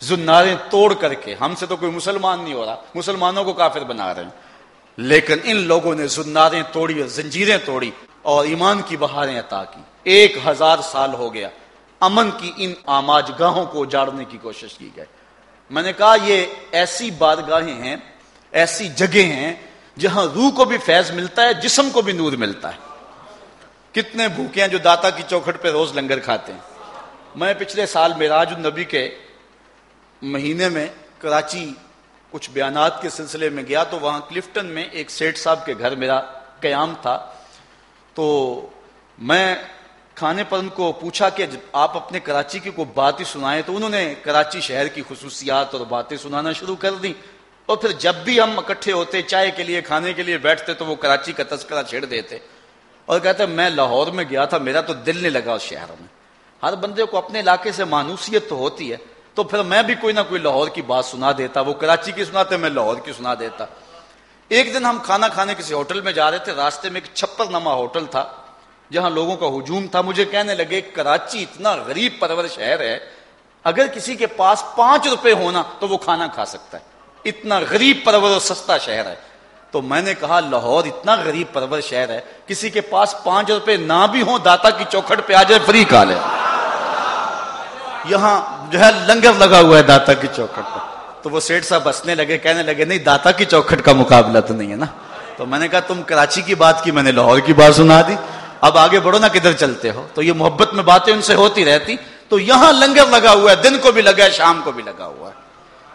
Speaker 2: زناریں توڑ کر کے، ہم سے تو کوئی مسلمان نہیں ہو رہا، مسلمانوں کو کافر بنا رہے ہیں۔ لیکن ان لوگوں نے زناریں توڑی اور زنجیریں توڑی اور ایمان کی بہاریں عطا کی۔ ایک ہزار سال ہو گیا۔ امن کی ان آماج گاہوں کو اجاڑنے کی کوشش کی گئی۔ میں نے کہا، یہ ایسی بادگاہیں ہیں، ایسی جگہ ہیں جہاں روح کو بھی فیض ملتا ہے، جسم کو بھی نور ملتا ہے۔ کتنے بھوکے ہیں جو داتا کی چوکھٹ پہ روز لنگر کھاتے ہیں۔ میں پچھلے سال میراج النبی کے مہینے میں کراچی کچھ بیانات کے سلسلے میں گیا تو وہاں کلفٹن میں ایک سیٹ صاحب کے گھر میرا قیام تھا۔ تو میں کھانے پر ان کو پوچھا کہ آپ اپنے کراچی کی کوئی بات ہی سنائے تو انہوں نے کراچی شہر کی خصوصیات اور باتیں سنانا شروع کر دی اور پھر جب بھی ہم اکٹھے ہوتے چائے کے لیے، کھانے کے لیے بیٹھتے تو وہ کراچی کا تذکرہ چھیڑ دیتے۔ اور کہتے میں لاہور میں گیا تھا، میرا تو دل نہیں لگا اس شہر میں. ہر بندے کو اپنے علاقے سے مانوسیت تو ہوتی ہے، تو پھر میں بھی کوئی نہ کوئی لاہور کی بات سنا دیتا، وہ کراچی کی سناتے، میں لاہور کی سنا دیتا۔ ایک دن ہم کھانا کھانے کسی ہوٹل میں جا رہے تھے، راستے میں ایک چھپر نما ہوٹل تھا، جہاں لوگوں کا ہجوم تھا۔ مجھے کہنے لگے، کراچی اتنا غریب پرور شہر ہے، اگر کسی کے پاس پانچ روپے ہونا تو وہ کھانا کھا سکتا ہے۔ اتنا غریب پرور اور سستا شہر ہے۔ تو میں نے کہا، لاہور اتنا غریب پرور شہر ہے، کسی کے پاس پانچ روپے نہ بھی ہوں، داتا کی چوکھٹ پہ آ جائے، فری کھا لے۔ یہاں جو ہے لنگر لگا ہوا ہے داتا کی چوکھٹ پہ تو وہ سیٹ صاحب بسنے لگے، کہنے لگے، نہیں، داتا کی چوکھٹ کا مقابلہ تو نہیں ہے نا۔ تو میں نے کہا، تم کراچی کی بات کی، میں نے لاہور کی بات سنا دی۔ اب آگے بڑھو نا، کدھر چلتے ہو۔ تو یہ محبت میں باتیں ان سے ہوتی رہتی۔ تو یہاں لنگر لگا ہوا ہے، دن کو بھی لگا ہے، شام کو بھی لگا ہوا ہے۔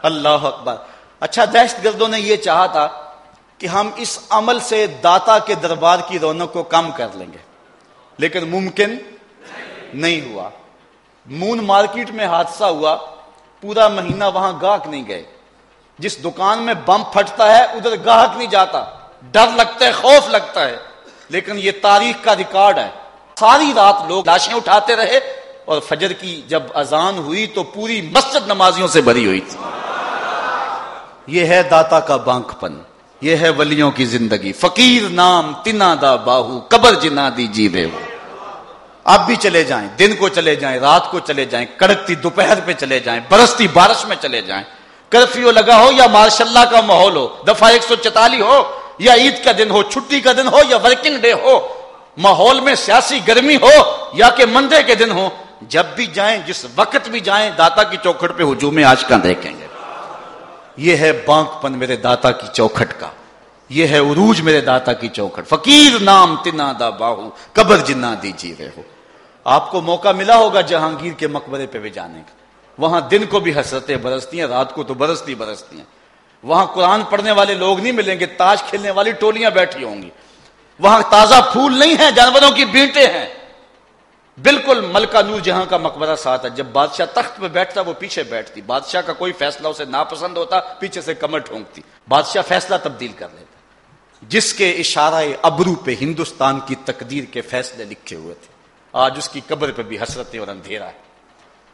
Speaker 2: اللہ اکبر۔ اچھا دہشت گردوں نے یہ چاہا تھا کہ ہم اس عمل سے داتا کے دربار کی رونق کو کم کر لیں گے۔ لیکن ممکن نہیں ہوا۔ مون مارکیٹ میں حادثہ ہوا۔ پورا مہینہ وہاں گاہک نہیں گئے۔ جس دکان میں بم پھٹتا ہے، ادھر گاہک نہیں جاتا۔ ڈر لگتا ہے، خوف لگتا ہے۔ لیکن یہ تاریخ کا ریکارڈ ہے۔ ساری رات لوگ لاشیں اٹھاتے رہے اور فجر کی جب اذان ہوئی تو پوری مسجد نمازیوں سے بھری ہوئی۔ تھی یہ ہے داتا کا بانک پن۔ یہ ہے ولیوں کی زندگی۔ فقیر نام تنا دا باہو، قبر جنا دی جی ہو آپ بھی چلے جائیں، دن کو چلے جائیں، رات کو چلے جائیں، کڑکتی دوپہر پہ چلے جائیں، برستی بارش میں چلے جائیں۔ کرفیو لگا ہو یا ماشاء اللہ کا ماحول ہو، دفعہ ایک سو چتالی ہو، یا عید کا دن ہو، چھٹی کا دن ہو، یا ورکنگ ڈے ہو، ماحول میں سیاسی گرمی ہو، یا کہ مندے کے دن ہو، جب بھی جائیں، جس وقت بھی جائیں، داتا کی چوکھٹ پہ ہجوم آج کا دیکھیں گے۔ یہ ہے بانک پن میرے داتا کی چوکھٹ کا۔ یہ ہے عروج میرے داتا کی چوکھٹ۔ فقیر نام تنا دا باہو، قبر جنا دی جی رہے ہو۔ آپ کو موقع ملا ہوگا جہانگیر کے مقبرے پہ بھی جانے کا۔ وہاں دن کو بھی حسرتیں برستی ہیں، رات کو تو برستی برستی ہیں۔ وہاں قرآن پڑھنے والے لوگ نہیں ملیں گے، تاش کھیلنے والی ٹولیاں بیٹھی ہوں گی۔ وہاں تازہ پھول نہیں ہیں، جانوروں کی بینٹیں ہیں۔ بالکل ملکہ نور جہاں کا مقبرہ ساتھ ہے۔ جب بادشاہ تخت پہ بیٹھتا وہ پیچھے بیٹھتی۔ بادشاہ کا کوئی فیصلہ اسے ناپسند ہوتا، پیچھے سے کمر ٹھونکتی۔ بادشاہ فیصلہ تبدیل کر لیتا۔ جس کے اشارہ ابرو پہ ہندوستان کی تقدیر کے فیصلے لکھے ہوئے تھے۔ آج اس کی قبر پہ بھی حسرتیں اور اندھیرا ہے۔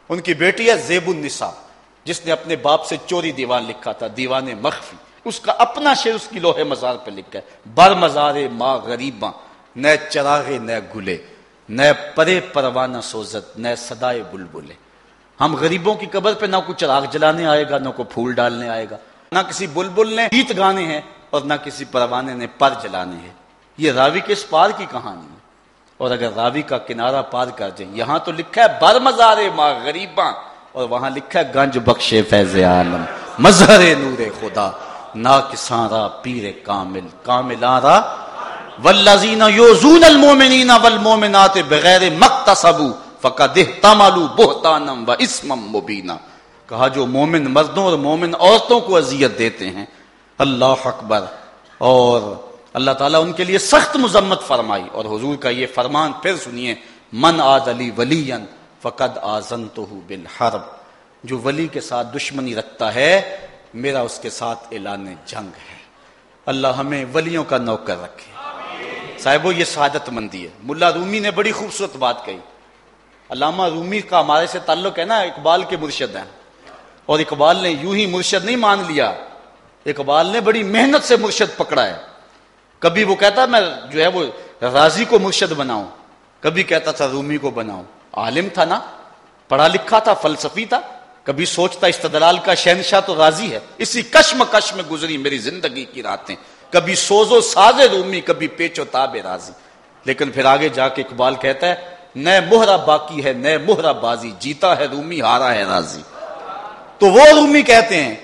Speaker 2: ان کی بیٹی ہے زیب النساء، جس نے اپنے باپ سے چوری دیوان لکھا تھا، دیوان مخفی۔ اس کا اپنا شعر اس کی لوہے مزار پہ لکھا ہے۔ بر مزار ماں غریباں، نہ چراغے نہ گلے۔ نہ پرے پروانہ سوزت نہ سدائے بلبلے۔ ہم غریبوں کی قبر پہ نہ کوئی چراغ جلانے آئے گا، نہ کوئی پھول ڈالنے آئے گا۔ نہ کسی بلبل نے گیت گانے ہیں اور نہ کسی پروانے نے پر جلانے ہیں۔ یہ راوی کے اس پار کی کہانی ہے۔ اور اگر راوی کا کنارہ پار کر جائیں یہاں تو لکھا ہے بر مزار ماں غریباں، اور وہاں لکھا ہے گنج بخشے فیض عالم۔ مظہر نور خدا نا کساں پیر کامل کامل آرا والذین یوزون المومنین والمومنات بغیر مقتصبو فقد احتملوا بہتانا و اسما مبینا۔ کہا جو مومن مردوں اور مومن عورتوں کو اذیت دیتے ہیں، اللہ اکبر۔ اور اللہ تعالیٰ ان کے لیے سخت مذمت فرمائی۔ اور حضور کا یہ فرمان پھر سنیے، من آج علی ولی فقد آزن تو بالحرب۔ جو ولی کے ساتھ دشمنی رکھتا ہے، میرا اس کے ساتھ اعلان جنگ ہے۔ اللہ ہمیں ولیوں کا نوکر رکھے۔ صاحبو یہ سعادت مندی ہے۔ ملا رومی نے بڑی خوبصورت بات کہی۔ علامہ رومی کا ہمارے سے تعلق ہے نا، اقبال کے مرشد ہیں۔ اور اقبال نے یوں ہی مرشد نہیں مان لیا۔ اقبال نے بڑی محنت سے مرشد پکڑا ہے۔ کبھی وہ کہتا، میں جو ہے وہ راضی کو مرشد بناؤں۔ کبھی کہتا تھا، رومی کو بناؤں۔ عالم تھا نا، پڑھا لکھا تھا، فلسفی تھا۔ کبھی سوچتا، استدلال کا شہنشاہ تو راضی ہے۔ اسی کشم کش میں گزری میری زندگی کی راتیں۔ کبھی سوزو ساز رومی کبھی پیچو تاب راضی۔ لیکن پھر آگے جا کے اقبال کہتا ہے، نئے مہرا باقی ہے، نئے مہرا بازی، جیتا ہے رومی، ہارا ہے راضی۔ تو وہ رومی کہتے ہیں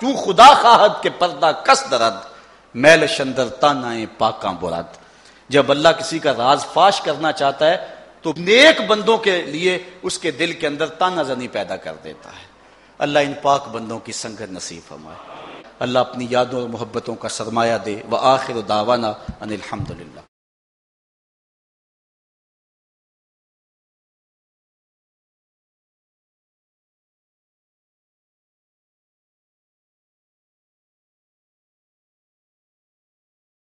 Speaker 2: کیوں خدا خواہد کے پردہ کس درد، میل شندر تانا پاکاں براد جب اللہ کسی کا راز فاش کرنا چاہتا ہے، تو نیک بندوں کے لیے اس کے دل کے اندر تانا زنی پیدا کر دیتا ہے۔ اللہ ان پاک بندوں کی سنگت نصیب فرمائے۔ اللہ اپنی یادوں اور محبتوں کا سرمایہ دے وہ آخر داوانہ ان الحمد للہ